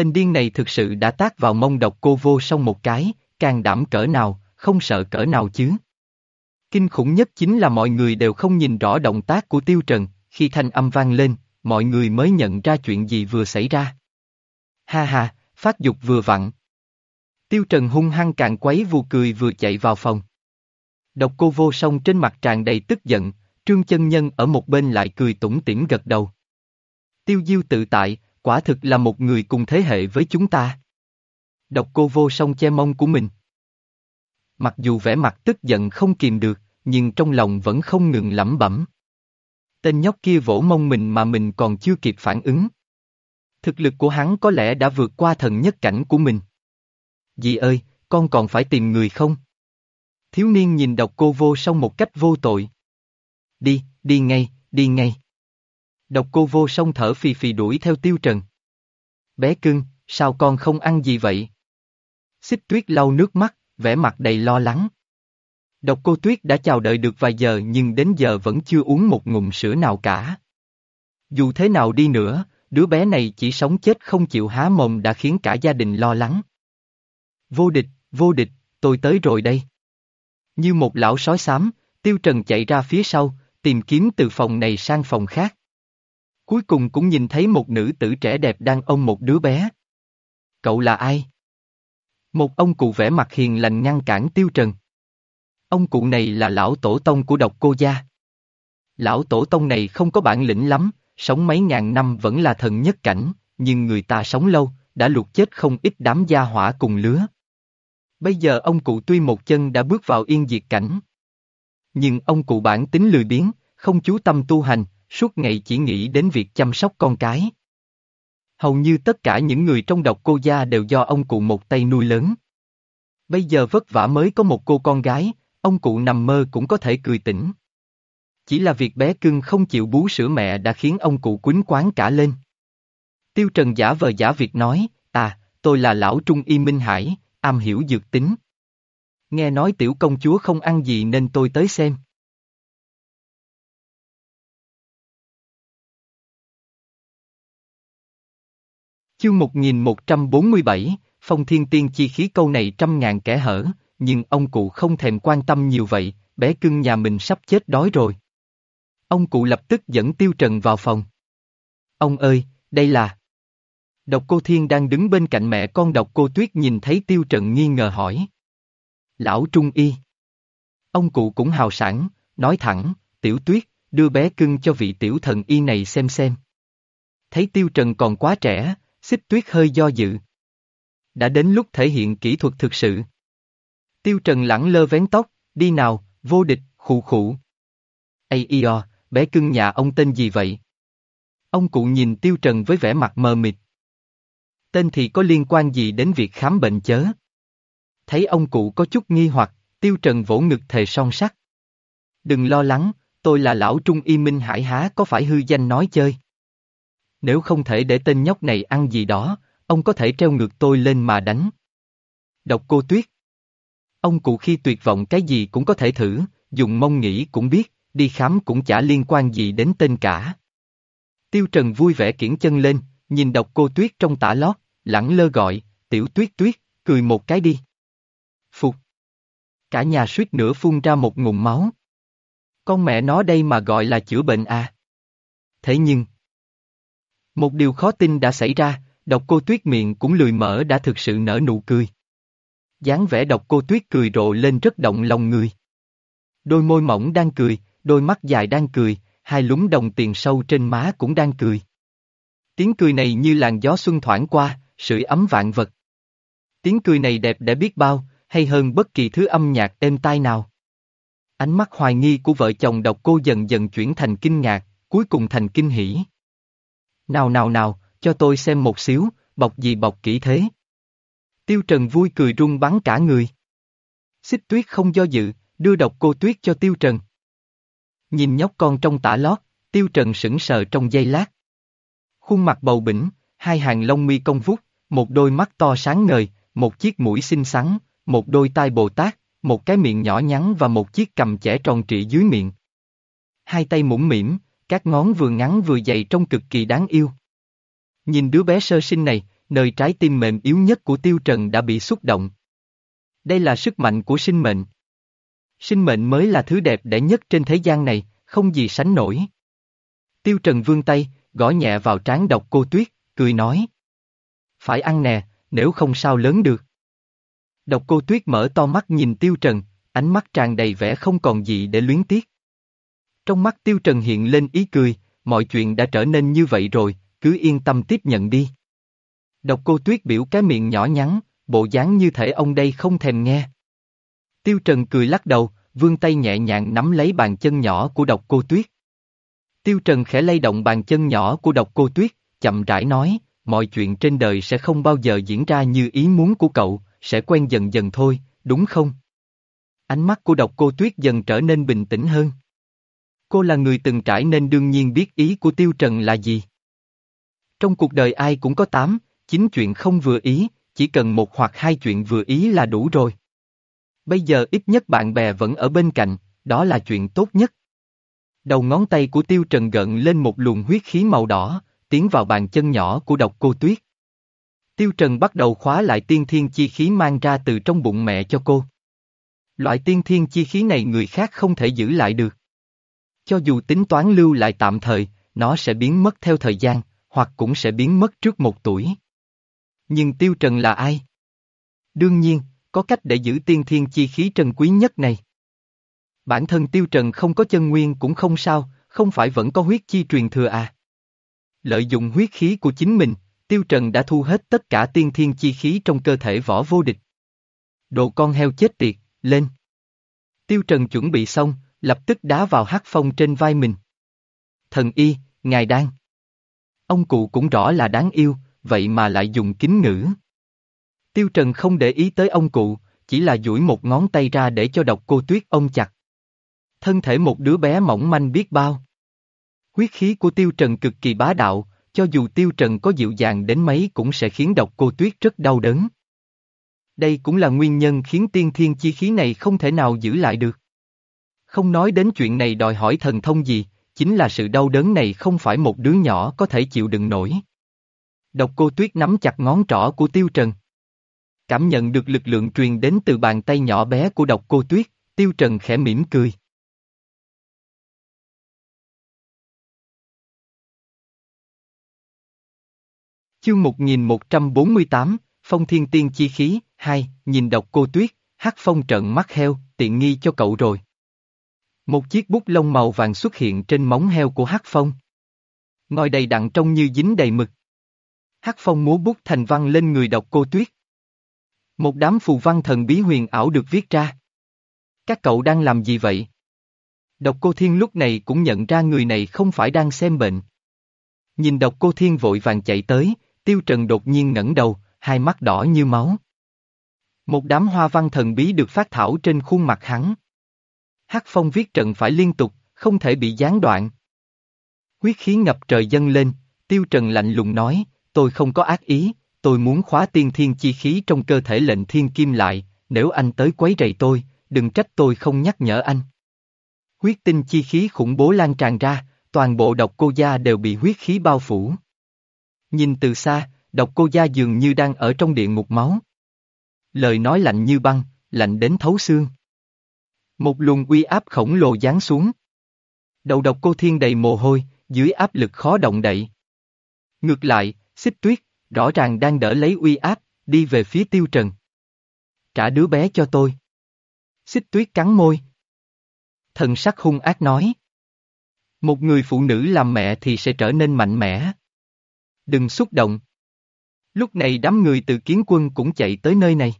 Tên điên này thực sự đã tác vào mông độc cô vô song một cái, càng đảm cỡ nào, không sợ cỡ nào chứ. Kinh khủng nhất chính là mọi người đều không nhìn rõ động tác của Tiêu Trần, khi thanh âm vang lên, mọi người mới nhận ra chuyện gì vừa xảy ra. Ha ha, phát dục vừa vặn. Tiêu Trần hung hăng càng quấy vù cười vừa chạy vào phòng. Độc cô vô song trên mặt tràn đầy tức giận, trương chân nhân ở một bên lại cười tủm tỉm gật đầu. Tiêu diêu tự tại, quả thực là một người cùng thế hệ với chúng ta. Độc cô vô song che mông của mình. Mặc dù vẻ mặt tức giận không kìm được, nhưng trong lòng vẫn không ngừng lẩm bẩm. Tên nhóc kia vỗ mông mình mà mình còn chưa kịp phản ứng. Thực lực của hắn có lẽ đã vượt qua thần nhất cảnh của mình. Dì ơi, con còn phải tìm người không? Thiếu niên nhìn độc cô vô song một cách vô tội. Đi, đi ngay, đi ngay. Độc cô vô song thở phì phì đuổi theo tiêu trần. Bé cưng, sao con không ăn gì vậy? Xích tuyết lau nước mắt, vẻ mặt đầy lo lắng. Độc cô tuyết đã chào đợi được vài giờ nhưng đến giờ vẫn chưa uống một ngụm sữa nào cả. Dù thế nào đi nữa, đứa bé này chỉ sống chết không chịu há mồm đã khiến cả gia đình lo lắng. Vô địch, vô địch, tôi tới rồi đây. Như một lão sói xám, Tiêu Trần chạy ra phía sau, tìm kiếm từ phòng này sang phòng khác. Cuối cùng cũng nhìn thấy một nữ tử trẻ đẹp đang ôm một đứa bé. Cậu là ai? Một ông cụ vẻ mặt hiền lành ngăn cản Tiêu Trần. Ông cụ này là lão tổ tông của độc cô gia. Lão tổ tông này không có bản lĩnh lắm, sống mấy ngàn năm vẫn là thần nhất cảnh, nhưng người ta sống lâu, đã luộc chết không ít đám gia hỏa cùng lứa. Bây giờ ông cụ tuy một chân đã bước vào yên diệt cảnh. Nhưng ông cụ bản tính lười biếng, không chú tâm tu hành, suốt ngày chỉ nghĩ đến việc chăm sóc con cái. Hầu như tất cả những người trong độc cô gia đều do ông cụ một tay nuôi lớn. Bây giờ vất vả mới có một cô con gái, ông cụ nằm mơ cũng có thể cười tỉnh. Chỉ là việc bé cưng không chịu bú sữa mẹ đã khiến ông cụ quýnh quán cả lên. Tiêu Trần giả vờ giả việc nói, à, tôi là lão Trung Y Minh Hải, am hiểu dược tính. Nghe nói tiểu công chúa không ăn gì nên tôi tới xem. Chương 1147, Phong Thiên Tiên chi khí câu này trăm ngàn kẻ hở, nhưng ông cụ không thèm quan tâm nhiều vậy, bé cưng nhà mình sắp chết đói rồi. Ông cụ lập tức dẫn Tiêu Trần vào phòng. Ông ơi, đây là... Độc cô Thiên đang đứng bên cạnh mẹ con độc cô Tuyết nhìn thấy Tiêu Trần nghi ngờ hỏi. Lão Trung Y. Ông cụ cũng hào sảng, nói thẳng, Tiểu Tuyết, đưa bé cưng cho vị tiểu thần y này xem xem. Thấy Tiêu Trần còn quá trẻ, xích tuyết hơi do dự. Đã đến lúc thể hiện kỹ thuật thực sự. Tiêu Trần lẳng lơ vén tóc, đi nào, vô địch, khụ khụ. Ây io, bé cưng nhà ông tên gì vậy? Ông cụ nhìn Tiêu Trần với vẻ mặt mờ mịt. Tên thì có liên quan gì đến việc khám bệnh chớ? Thấy ông cụ có chút nghi hoặc, Tiêu Trần vỗ ngực thề son sắt. Đừng lo lắng, tôi là lão Trung Y Minh Hải há có phải hư danh nói chơi. Nếu không thể để tên nhóc này ăn gì đó, ông có thể treo ngược tôi lên mà đánh. Độc cô Tuyết Ông cụ khi tuyệt vọng cái gì cũng có thể thử, dùng mông nghĩ cũng biết, đi khám cũng chả liên quan gì đến tên cả. Tiêu Trần vui vẻ kiển chân lên, nhìn độc cô Tuyết trong tả lót, lẳng lơ gọi, tiểu Tuyết Tuyết, cười một cái đi. Phục. Cả nhà suýt nữa phun ra một ngụm máu. Con mẹ nó đây mà gọi là chữa bệnh à. Thế nhưng. Một điều khó tin đã xảy ra, độc cô Tuyết miệng cũng lười mở đã thực sự nở nụ cười dáng vẻ độc cô tuyết cười rộ lên rất động lòng người. Đôi môi mỏng đang cười, đôi mắt dài đang cười, hai lúng đồng tiền sâu trên má cũng đang cười. Tiếng cười này như làn gió xuân thoảng qua, sưởi ấm vạn vật. Tiếng cười này đẹp để biết bao, hay hơn bất kỳ thứ âm nhạc êm tai nào. Ánh mắt hoài nghi của vợ chồng độc cô dần dần chuyển thành kinh ngạc, cuối cùng thành kinh hỉ. Nào nào nào, cho tôi xem một xíu, bọc gì bọc kỹ thế. Tiêu Trần vui cười rung bắn cả người. Xích tuyết không do dự, đưa độc cô tuyết cho Tiêu Trần. Nhìn nhóc con trong tả lót, Tiêu Trần sững sờ trong giây lát. Khuôn mặt bầu bỉnh, hai hàng lông mi cong vút, một đôi mắt to sáng ngời, một chiếc mũi xinh xắn, một đôi tai Bồ Tát, một cái miệng nhỏ nhắn và một chiếc cầm trẻ tròn trịa dưới miệng. Hai tay mũm mỉm, các ngón vừa ngắn vừa dày trông cực kỳ đáng yêu. Nhìn đứa bé sơ sinh này, nơi trái tim mềm yếu nhất của Tiêu Trần đã bị xúc động. Đây là sức mạnh của sinh mệnh. Sinh mệnh mới là thứ đẹp đẽ nhất trên thế gian này, không gì sánh nổi. Tiêu Trần vươn tay, gõ nhẹ vào trán độc cô Tuyết, cười nói. phải ăn nè, nếu không sao lớn được. Độc cô tuyết mở to mắt nhìn tiêu trần, ánh mắt tràn đầy vẻ không còn gì để luyến tiếc. Trong mắt tiêu trần hiện lên ý cười, mọi chuyện đã trở nên như vậy rồi, cứ yên tâm tiếp nhận đi. Độc cô tuyết biểu cái miệng nhỏ nhắn, bộ dáng như thể ông đây không thèm nghe. Tiêu Trần cười lắc đầu, vươn tay nhẹ nhàng nắm lấy bàn chân nhỏ của độc cô tuyết. Tiêu Trần khẽ lay động bàn chân nhỏ của độc cô tuyết, chậm rãi nói, mọi chuyện trên đời sẽ không bao giờ diễn ra như ý muốn của cậu, sẽ quen dần dần thôi, đúng không? Ánh mắt của độc cô tuyết dần trở nên bình tĩnh hơn. Cô là người từng trải nên đương nhiên biết ý của Tiêu Trần là gì. Trong cuộc đời ai cũng có tám, chín chuyện không vừa ý, chỉ cần một hoặc hai chuyện vừa ý là đủ rồi. Bây giờ ít nhất bạn bè vẫn ở bên cạnh, đó là chuyện tốt nhất. Đầu ngón tay của Tiêu Trần gợn lên một luồng huyết khí màu đỏ, tiến vào bàn chân nhỏ của độc cô tuyết. Tiêu Trần bắt đầu khóa lại tiên thiên chi khí mang ra từ trong bụng mẹ cho cô. Loại tiên thiên chi khí này người khác không thể giữ lại được. Cho dù tính toán lưu lại tạm thời, nó sẽ biến mất theo thời gian, hoặc cũng sẽ biến mất trước một tuổi. Nhưng Tiêu Trần là ai? Đương nhiên, có cách để giữ tiên thiên chi khí trần quý nhất này. Bản thân Tiêu Trần không có chân nguyên cũng không sao, không phải vẫn có huyết chi truyền thừa à. Lợi dụng huyết khí của chính mình, Tiêu Trần đã thu hết tất cả tiên thiên chi khí trong cơ thể võ vô địch. Đồ con heo chết tiệt, lên. Tiêu Trần chuẩn bị xong, lập tức đá vào hắc phong trên vai mình. Thần y, ngài đang. Ông cụ cũng rõ là đáng yêu, vậy mà lại dùng kính ngữ. Tiêu Trần không để ý tới ông cụ, chỉ là duỗi một ngón tay ra để cho độc cô tuyết ông chặt. Thân thể một đứa bé mỏng manh biết bao. Huyết khí của Tiêu Trần cực kỳ bá đạo, cho dù Tiêu Trần có dịu dàng đến mấy cũng sẽ khiến độc cô tuyết rất đau đớn. Đây cũng là nguyên nhân khiến tiên thiên chi khí này không thể nào giữ lại được. Không nói đến chuyện này đòi hỏi thần thông gì, chính là sự đau đớn này không phải một đứa nhỏ có thể chịu đựng nổi. Độc cô tuyết nắm chặt ngón trỏ của Tiêu Trần. Cảm nhận được lực lượng truyền đến từ bàn tay nhỏ bé của độc cô tuyết, Tiêu Trần khẽ mỉm cười. Chương 1148, Phong Thiên Tiên Chi Khí, 2, nhìn độc cô tuyết, hắc phong trận mắt heo, tiện nghi cho cậu rồi. Một chiếc bút lông màu vàng xuất hiện trên móng heo của hắc phong. Ngòi đầy đặn trông như dính đầy mực. Hắc phong múa bút thành văn lên người độc cô tuyết. Một đám phù văn thần bí huyền ảo được viết ra. Các cậu đang làm gì vậy? Độc cô thiên lúc này cũng nhận ra người này không phải đang xem bệnh. Nhìn độc cô thiên vội vàng chạy tới, tiêu trần đột nhiên ngẩng đầu, hai mắt đỏ như máu. Một đám hoa văn thần bí được phát thảo trên khuôn mặt hắn. Hắc phong viết trận phải liên tục, không thể bị gián đoạn. Huyết khí ngập trời dâng lên, tiêu trần lạnh lùng nói, tôi không có ác ý, tôi muốn khóa tiên thiên chi khí trong cơ thể lệnh thiên kim lại, nếu anh tới quấy rầy tôi, đừng trách tôi không nhắc nhở anh. Huyết tinh chi khí khủng bố lan tràn ra, toàn bộ độc cô gia đều bị huyết khí bao phủ. Nhìn từ xa, độc cô gia dường như đang ở trong địa ngục máu. Lời nói lạnh như băng, lạnh đến thấu xương. Một luồng uy áp khổng lồ giáng xuống. Đầu độc cô thiên đầy mồ hôi, dưới áp lực khó động đậy. Ngược lại, xích tuyết, rõ ràng đang đỡ lấy uy áp, đi về phía tiêu trần. Trả đứa bé cho tôi. Xích tuyết cắn môi. Thần sắc hung ác nói. Một người phụ nữ làm mẹ thì sẽ trở nên mạnh mẽ. Đừng xúc động. Lúc này đám người từ kiến quân cũng chạy tới nơi này.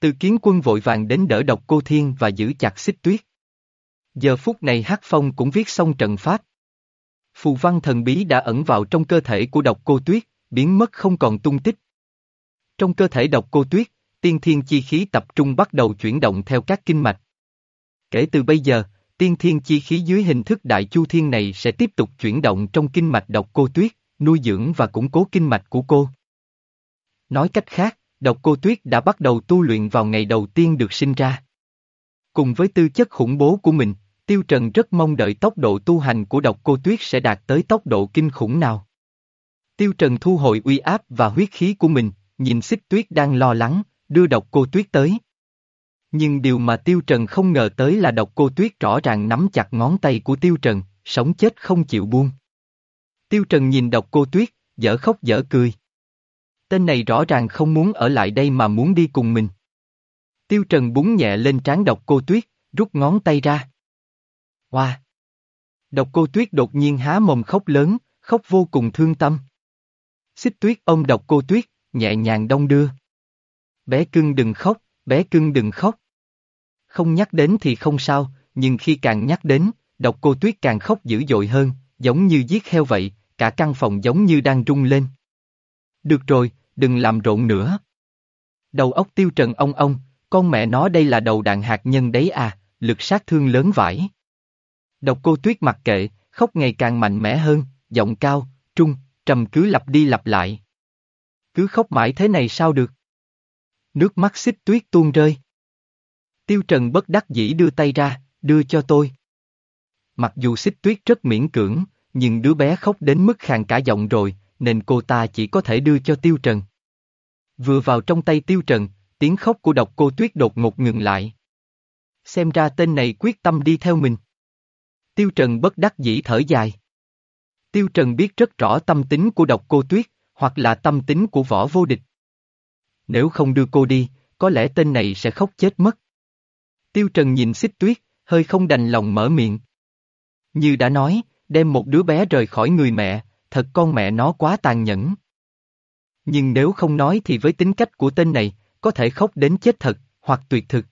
Từ kiến quân vội vàng đến đỡ độc cô thiên và giữ chặt xích tuyết. Giờ phút này hát phong cũng viết xong trận pháp. Phù văn thần bí đã ẩn vào trong cơ thể của độc cô tuyết, biến mất không còn tung tích. Trong cơ thể độc cô tuyết, tiên thiên chi khí tập trung bắt đầu chuyển động theo các kinh mạch. Kể từ bây giờ, tiên thiên chi khí dưới hình thức đại chu thiên này sẽ tiếp tục chuyển động trong kinh mạch độc cô tuyết, nuôi dưỡng và củng cố kinh mạch của cô. Nói cách khác, độc cô tuyết đã bắt đầu tu luyện vào ngày đầu tiên được sinh ra. Cùng với tư chất khủng bố của mình, Tiêu Trần rất mong đợi tốc độ tu hành của độc cô tuyết sẽ đạt tới tốc độ kinh khủng nào. Tiêu Trần thu hồi uy áp và huyết khí của mình, nhìn xích tuyết đang lo lắng, đưa độc cô tuyết tới. Nhưng điều mà Tiêu Trần không ngờ tới là độc cô tuyết rõ ràng nắm chặt ngón tay của Tiêu Trần, sống chết không chịu buông. Tiêu Trần nhìn độc cô tuyết, dở khóc dở cười. Tên này rõ ràng không muốn ở lại đây mà muốn đi cùng mình. Tiêu Trần búng nhẹ lên trán độc cô tuyết, rút ngón tay ra. Hoa! Độc cô tuyết đột nhiên há mồm khóc lớn, khóc vô cùng thương tâm. Xích tuyết ôm độc cô tuyết, nhẹ nhàng đông đưa. Bé cưng đừng khóc, bé cưng đừng khóc. Không nhắc đến thì không sao, nhưng khi càng nhắc đến, độc cô tuyết càng khóc dữ dội hơn, giống như giết heo vậy, cả căn phòng giống như đang rung lên. Được rồi, đừng làm rộn nữa. Đầu óc tiêu trần ông ông, con mẹ nó đây là đầu đạn hạt nhân đấy à, lực sát thương lớn vãi. Độc cô tuyết mặc kệ, khóc ngày càng mạnh mẽ hơn, giọng cao, trung, trầm cứ lặp đi lặp lại. Cứ khóc mãi thế này sao được? Nước mắt xích tuyết tuôn rơi. Tiêu Trần bất đắc dĩ đưa tay ra, đưa cho tôi. Mặc dù xích tuyết rất miễn cưỡng, nhưng đứa bé khóc đến mức khàn cả giọng rồi, nên cô ta chỉ có thể đưa cho Tiêu Trần. Vừa vào trong tay Tiêu Trần, tiếng khóc của độc cô tuyết đột ngột ngừng lại. Xem ra tên này quyết tâm đi theo mình. Tiêu Trần bất đắc dĩ thở dài. Tiêu Trần biết rất rõ tâm tính của độc cô tuyết, hoặc là tâm tính của võ vô địch. Nếu không đưa cô đi, có lẽ tên này sẽ khóc chết mất. Tiêu Trần nhìn xích tuyết, hơi không đành lòng mở miệng. Như đã nói, đem một đứa bé rời khỏi người mẹ, thật con mẹ nó quá tàn nhẫn. Nhưng nếu không nói thì với tính cách của tên này, có thể khóc đến chết thật, hoặc tuyệt thực.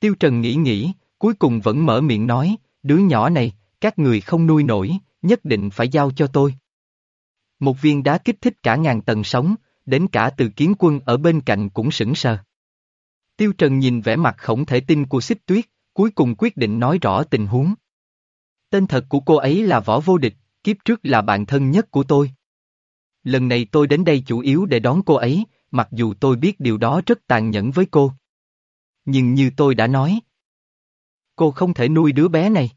Tiêu Trần nghĩ nghĩ, cuối cùng vẫn mở miệng nói, đứa nhỏ này, các người không nuôi nổi, nhất định phải giao cho tôi. Một viên đá kích thích cả ngàn tầng sóng, đến cả từ kiến quân ở bên cạnh cũng sững sờ. Tiêu Trần nhìn vẻ mặt khổng thể tin của xích tuyết, cuối cùng quyết định nói rõ tình huống. Tên thật của cô ấy là Võ Vô Địch, kiếp trước là bạn thân nhất của tôi. Lần này tôi đến đây chủ yếu để đón cô ấy, mặc dù tôi biết điều đó rất tàn nhẫn với cô. Nhưng như tôi đã nói, cô không thể nuôi đứa bé này.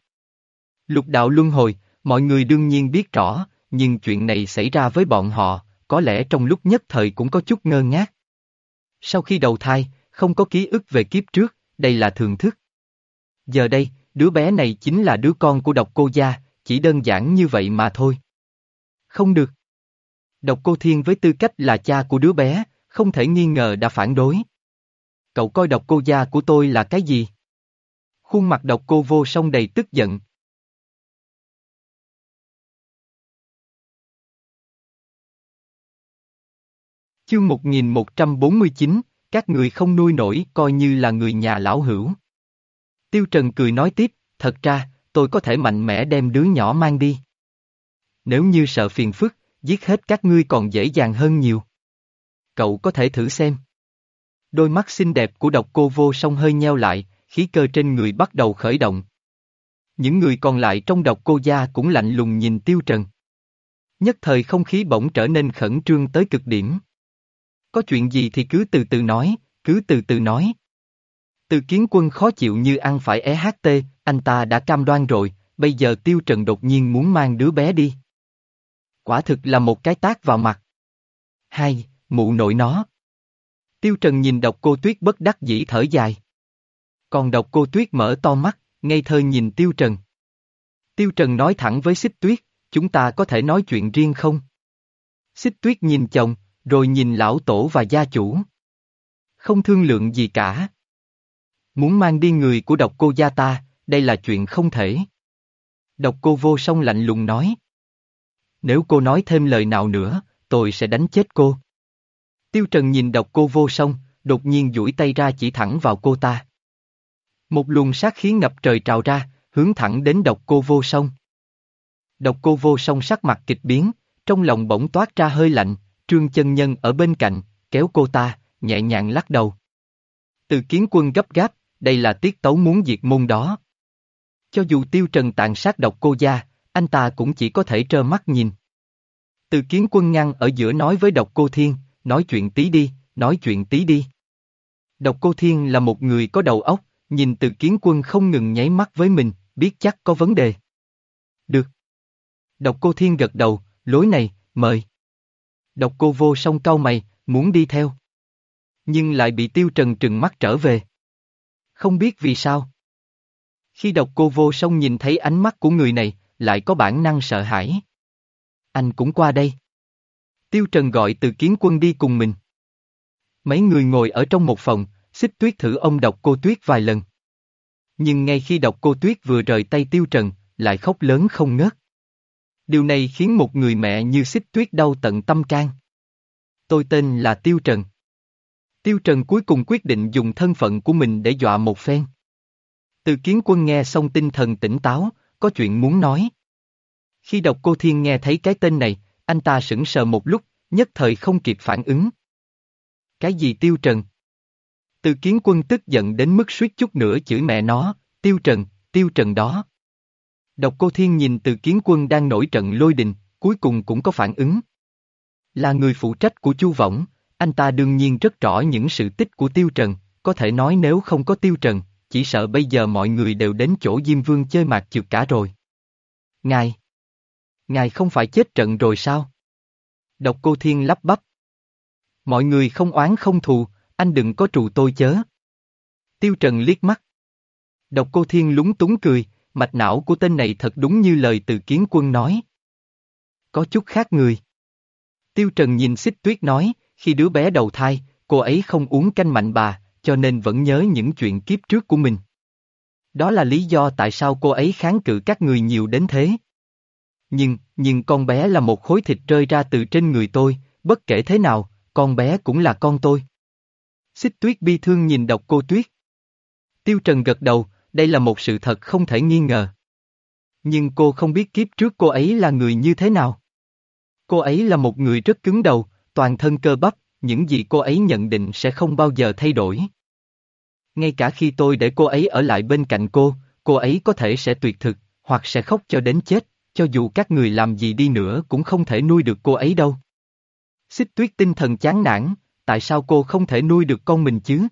Lục đạo luân hồi, mọi người đương nhiên biết rõ, nhưng chuyện này xảy ra với bọn họ, có lẽ trong lúc nhất thời cũng có chút ngơ ngác. Sau khi đầu thai, không có ký ức về kiếp trước, đây là thường thức. Giờ đây, đứa bé này chính là đứa con của độc cô gia, chỉ đơn giản như vậy mà thôi. Không được. Độc cô thiên với tư cách là cha của đứa bé, không thể nghi ngờ đã phản đối. Cậu coi độc cô gia của tôi là cái gì? Khuôn mặt độc cô vô song đầy tức giận. Chương 1149, các người không nuôi nổi coi như là người nhà lão hữu. Tiêu Trần cười nói tiếp, thật ra, tôi có thể mạnh mẽ đem đứa nhỏ mang đi. Nếu như sợ phiền phức, giết hết các ngươi còn dễ dàng hơn nhiều. Cậu có thể thử xem. Đôi mắt xinh đẹp của độc cô vô song hơi nheo lại, khí cơ trên người bắt đầu khởi động. Những người còn lại trong độc cô gia cũng lạnh lùng nhìn Tiêu Trần. Nhất thời không khí bỗng trở nên khẩn trương tới cực điểm. Có chuyện gì thì cứ từ từ nói, cứ từ từ nói. Từ kiến quân khó chịu như ăn phải EHT, anh ta đã cam đoan rồi, bây giờ Tiêu Trần đột nhiên muốn mang đứa bé đi. Quả thực là một cái tác vào mặt. Hai, mụ nội nó. Tiêu Trần nhìn độc cô tuyết bất đắc dĩ thở dài. Còn độc cô tuyết mở to mắt, ngây thơ nhìn Tiêu Trần. Tiêu Trần nói thẳng với xích tuyết, chúng ta có thể nói chuyện riêng không? Xích tuyết nhìn chồng, rồi nhìn lão tổ và gia chủ. Không thương lượng gì cả. Muốn mang đi người của độc cô gia ta, đây là chuyện không thể. Độc cô vô song lạnh lùng nói. Nếu cô nói thêm lời nào nữa, tôi sẽ đánh chết cô. Tiêu Trần nhìn độc cô vô song, đột nhiên duỗi tay ra chỉ thẳng vào cô ta. Một luồng sát khí ngập trời trào ra, hướng thẳng đến độc cô vô song. Độc cô vô song sắc mặt kịch biến, trong lòng bỗng toát ra hơi lạnh, trương chân nhân ở bên cạnh, kéo cô ta, nhẹ nhàng lắc đầu. Từ kiến quân gấp gáp, đây là tiết tấu muốn diệt môn đó. Cho dù tiêu trần tàn sát độc cô gia, anh ta cũng chỉ có thể trơ mắt nhìn. Từ kiến quân ngăn ở giữa nói với độc cô thiên, nói chuyện tí đi, nói chuyện tí đi. Độc cô thiên là một người có đầu óc, nhìn từ kiến quân không ngừng nháy mắt với mình, biết chắc có vấn đề. Được. Độc cô thiên gật đầu, lối này, mời. Độc cô vô song cau mày, muốn đi theo. Nhưng lại bị tiêu trần trừng mắt trở về. Không biết vì sao. Khi độc cô vô song nhìn thấy ánh mắt của người này, lại có bản năng sợ hãi. Anh cũng qua đây. Tiêu Trần gọi từ kiến quân đi cùng mình. Mấy người ngồi ở trong một phòng, xích tuyết thử ông độc cô tuyết vài lần. Nhưng ngay khi độc cô tuyết vừa rời tay Tiêu Trần, lại khóc lớn không ngớt. Điều này khiến một người mẹ như xích tuyết đau tận tâm can. Tôi tên là Tiêu Trần. Tiêu Trần cuối cùng quyết định dùng thân phận của mình để dọa một phen. Từ kiến quân nghe xong tinh thần tỉnh táo, có chuyện muốn nói. Khi đọc cô Thiên nghe thấy cái tên này, anh ta sững sờ một lúc, nhất thời không kịp phản ứng. Cái gì Tiêu Trần? Từ kiến quân tức giận đến mức suýt chút nữa chửi mẹ nó, Tiêu Trần, Tiêu Trần đó. Độc cô Thiên nhìn từ kiến quân đang nổi trận lôi đình, cuối cùng cũng có phản ứng. Là người phụ trách của Chu Võng, anh ta đương nhiên rất rõ những sự tích của Tiêu Trần, có thể nói nếu không có Tiêu Trần, chỉ sợ bây giờ mọi người đều đến chỗ Diêm Vương chơi mạc trượt cả rồi. Ngài! Ngài không phải chết trận rồi sao? Độc cô Thiên lắp bắp. Mọi người không oán không thù, anh đừng có trù tôi chớ. Tiêu Trần liếc mắt. Độc cô Thiên lúng túng cười, mạch não của tên này thật đúng như lời từ kiến quân nói. Có chút khác người. Tiêu Trần nhìn xích tuyết nói, khi đứa bé đầu thai, cô ấy không uống canh mạnh bà, cho nên vẫn nhớ những chuyện kiếp trước của mình. Đó là lý do tại sao cô ấy kháng cự các người nhiều đến thế. Nhưng, nhưng con bé là một khối thịt rơi ra từ trên người tôi, bất kể thế nào, con bé cũng là con tôi. Xích tuyết bi thương nhìn độc cô tuyết. Tiêu Trần gật đầu, đây là một sự thật không thể nghi ngờ. Nhưng cô không biết kiếp trước cô ấy là người như thế nào. Cô ấy là một người rất cứng đầu, toàn thân cơ bắp, những gì cô ấy nhận định sẽ không bao giờ thay đổi. Ngay cả khi tôi để cô ấy ở lại bên cạnh cô, cô ấy có thể sẽ tuyệt thực, hoặc sẽ khóc cho đến chết, cho dù các người làm gì đi nữa cũng không thể nuôi được cô ấy đâu. Xích tuyết tinh thần chán nản, tại sao cô không thể nuôi được con mình chứ?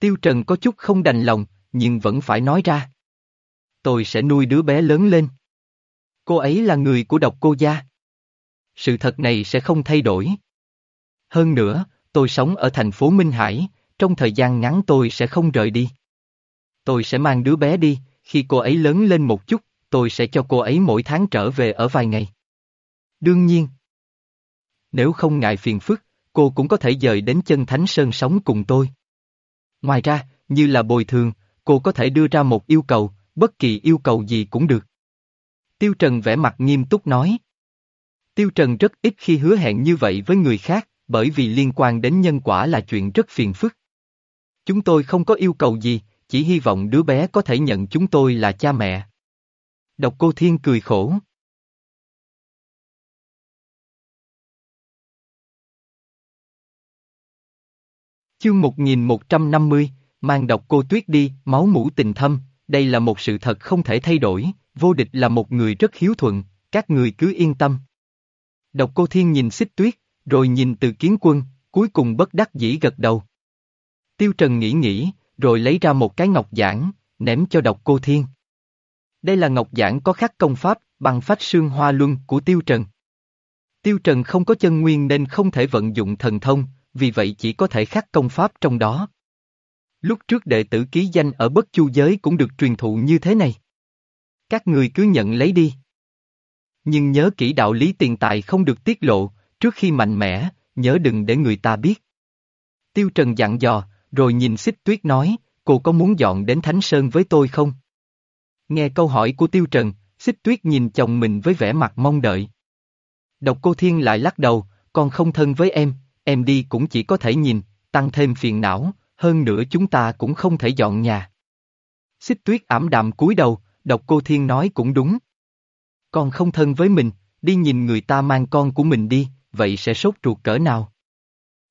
Tiêu Trần có chút không đành lòng, nhưng vẫn phải nói ra. Tôi sẽ nuôi đứa bé lớn lên. Cô ấy là người của độc cô gia. Sự thật này sẽ không thay đổi. Hơn nữa, tôi sống ở thành phố Minh Hải, trong thời gian ngắn tôi sẽ không rời đi. Tôi sẽ mang đứa bé đi, khi cô ấy lớn lên một chút, tôi sẽ cho cô ấy mỗi tháng trở về ở vài ngày. Đương nhiên. Nếu không ngại phiền phức, cô cũng có thể dời đến chân Thánh Sơn sống cùng tôi. Ngoài ra, như là bồi thường, cô có thể đưa ra một yêu cầu, bất kỳ yêu cầu gì cũng được. Tiêu Trần vẽ mặt nghiêm túc nói. Tiêu Trần rất ít khi hứa hẹn như vậy với người khác, bởi vì liên quan đến nhân quả là chuyện rất phiền phức. Chúng tôi không có yêu cầu gì, chỉ hy vọng đứa bé có thể nhận chúng tôi là cha mẹ. Độc cô Thiên cười khổ. Chương 1150, mang độc cô tuyết đi, máu mũ tình thâm, đây là một sự thật không thể thay đổi, vô địch là một người rất hiếu thuận, các người cứ yên tâm. Độc cô thiên nhìn xích tuyết, rồi nhìn từ kiến quân, cuối cùng bất đắc dĩ gật đầu. Tiêu Trần nghĩ nghĩ, rồi lấy ra một cái ngọc giản, ném cho độc cô thiên. Đây là ngọc giản có khắc công pháp, bằng phách xương hoa luân của Tiêu Trần. Tiêu Trần không có chân nguyên nên không thể vận dụng thần thông, vì vậy chỉ có thể khắc công pháp trong đó. Lúc trước đệ tử ký danh ở bất chu giới cũng được truyền thụ như thế này. Các người cứ nhận lấy đi. Nhưng nhớ kỹ đạo lý tiền tài không được tiết lộ, trước khi mạnh mẽ, nhớ đừng để người ta biết. Tiêu Trần dặn dò, rồi nhìn xích tuyết nói, cô có muốn dọn đến Thánh Sơn với tôi không? Nghe câu hỏi của Tiêu Trần, xích tuyết nhìn chồng mình với vẻ mặt mong đợi. Độc cô Thiên lại lắc đầu, con không thân với em, em đi cũng chỉ có thể nhìn, tăng thêm phiền não, hơn nữa chúng ta cũng không thể dọn nhà. Xích tuyết ảm đạm cúi đầu, độc cô Thiên nói cũng đúng. Con không thân với mình, đi nhìn người ta mang con của mình đi, vậy sẽ sốt ruột cỡ nào?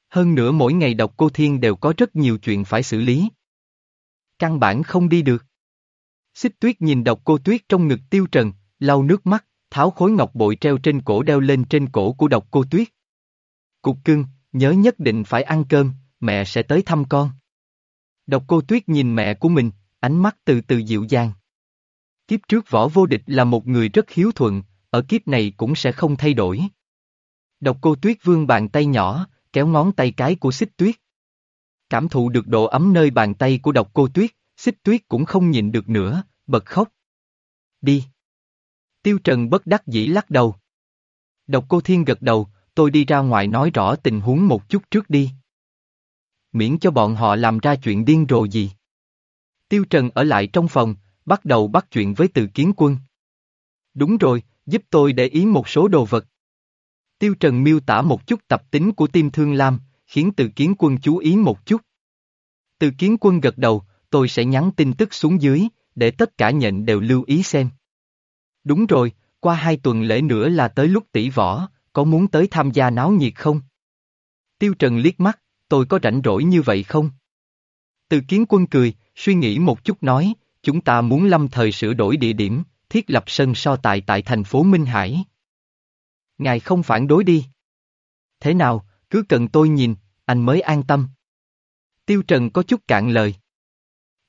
Hơn nữa mỗi ngày độc cô Thiên đều có rất nhiều chuyện phải xử lý. Căn bản không đi được. Xích tuyết nhìn độc cô tuyết trong ngực tiêu trần, lau nước mắt, tháo khối ngọc bội treo trên cổ đeo lên trên cổ của độc cô tuyết. Cục cưng, nhớ nhất định phải ăn cơm, mẹ sẽ tới thăm con. Độc cô tuyết nhìn mẹ của mình, ánh mắt từ từ dịu dàng. Kiếp trước võ vô địch là một người rất hiếu thuận, ở kiếp này cũng sẽ không thay đổi. Độc cô tuyết vương bàn tay nhỏ, kéo ngón tay cái của xích tuyết. Cảm thụ được độ ấm nơi bàn tay của độc cô tuyết, xích tuyết cũng không nhìn được nữa, bật khóc. Đi. Tiêu Trần bất đắc dĩ lắc đầu. Độc cô thiên gật đầu, tôi đi ra ngoài nói rõ tình huống một chút trước đi. Miễn cho bọn họ làm ra chuyện điên rồ gì. Tiêu Trần ở lại trong phòng, bắt đầu bắt chuyện với từ kiến quân. Đúng rồi, giúp tôi để ý một số đồ vật. Tiêu Trần miêu tả một chút tập tính của tim thương lam, khiến từ kiến quân chú ý một chút. Từ kiến quân gật đầu, tôi sẽ nhắn tin tức xuống dưới, để tất cả nhận đều lưu ý xem. Đúng rồi, qua hai tuần lễ nữa là tới lúc tỷ võ, có muốn tới tham gia náo nhiệt không? Tiêu Trần liếc mắt, tôi có rảnh rỗi như vậy không? Từ kiến quân cười, suy nghĩ một chút nói, chúng ta muốn lâm thời sửa đổi địa điểm, thiết lập sân so tài tại thành phố Minh Hải. Ngài không phản đối đi. Thế nào, cứ cần tôi nhìn, anh mới an tâm. Tiêu Trần có chút cạn lời.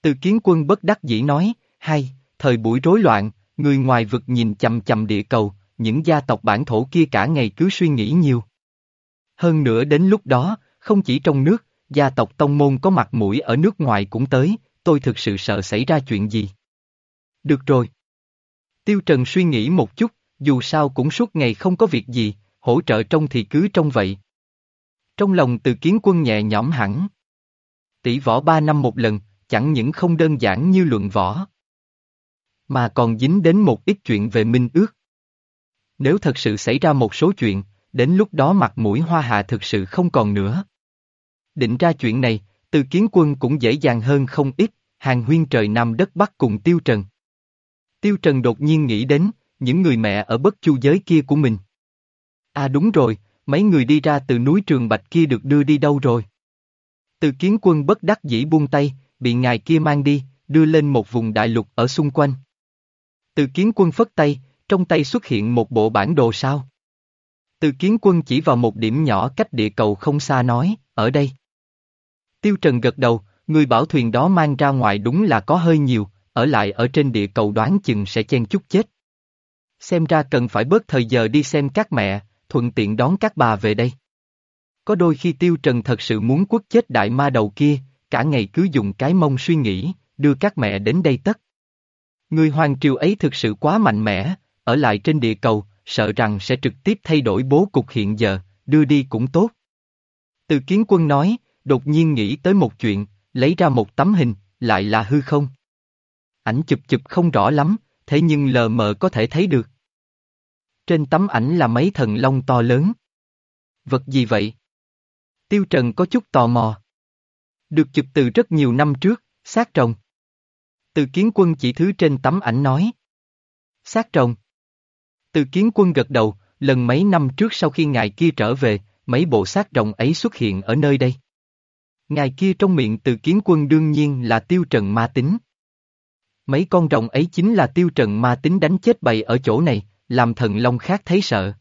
Từ kiến quân bất đắc dĩ nói, hay, thời buổi rối loạn, người ngoài vực nhìn chầm chầm địa cầu, những gia tộc bản thổ kia cả ngày cứ suy nghĩ nhiều. Hơn nữa đến lúc đó, không chỉ trong nước, gia tộc tông môn có mặt mũi ở nước ngoài cũng tới, tôi thực sự sợ xảy ra chuyện gì. Được rồi. Tiêu Trần suy nghĩ một chút, dù sao cũng suốt ngày không có việc gì, hỗ trợ trong thì cứ trong vậy. Trong lòng từ kiến quân nhẹ nhõm hẳn. Tỷ võ ba năm một lần, chẳng những không đơn giản như luận võ. Mà còn dính đến một ít chuyện về minh ước. Nếu thật sự xảy ra một số chuyện, đến lúc đó mặt mũi hoa hạ thực sự không còn nữa. Định ra chuyện này, từ kiến quân cũng dễ dàng hơn không ít, hàng huyên trời Nam đất Bắc cùng Tiêu Trần. Tiêu Trần đột nhiên nghĩ đến, những người mẹ ở bất chu giới kia của mình. À đúng rồi, mấy người đi ra từ núi Trường Bạch kia được đưa đi đâu rồi? Từ kiến quân bất đắc dĩ buông tay, bị ngài kia mang đi, đưa lên một vùng đại lục ở xung quanh. Từ kiến quân phất tay, trong tay xuất hiện một bộ bản đồ sao. Từ kiến quân chỉ vào một điểm nhỏ cách địa cầu không xa nói, ở đây. Tiêu Trần gật đầu, người bảo thuyền đó mang ra ngoài đúng là có hơi nhiều, ở lại ở trên địa cầu đoán chừng sẽ chen chút chết. Xem ra cần phải bớt thời giờ đi xem các mẹ, thuận tiện đón các bà về đây. Có đôi khi Tiêu Trần thật sự muốn quất chết đại ma đầu kia, cả ngày cứ dùng cái mông suy nghĩ, đưa các mẹ đến đây tất. Người hoàng triều ấy thực sự quá mạnh mẽ, ở lại trên địa cầu, sợ rằng sẽ trực tiếp thay đổi bố cục hiện giờ, đưa đi cũng tốt. Từ kiến quân nói, đột nhiên nghĩ tới một chuyện, lấy ra một tấm hình, lại là hư không. Ảnh chụp chụp không rõ lắm, thế nhưng lờ mờ có thể thấy được. Trên tấm ảnh là mấy thần long to lớn. Vật gì vậy? Tiêu Trần có chút tò mò. Được chụp từ rất nhiều năm trước, xác trồng. Từ kiến quân chỉ thứ trên tấm ảnh nói. Xác trồng. Từ kiến quân gật đầu, lần mấy năm trước sau khi ngài kia trở về, mấy bộ xác rồng ấy xuất hiện ở nơi đây. Ngài kia trong miệng từ kiến quân đương nhiên là tiêu trần ma tính. Mấy con rồng ấy chính là tiêu trần ma tính đánh chết bầy ở chỗ này, làm thần long khác thấy sợ.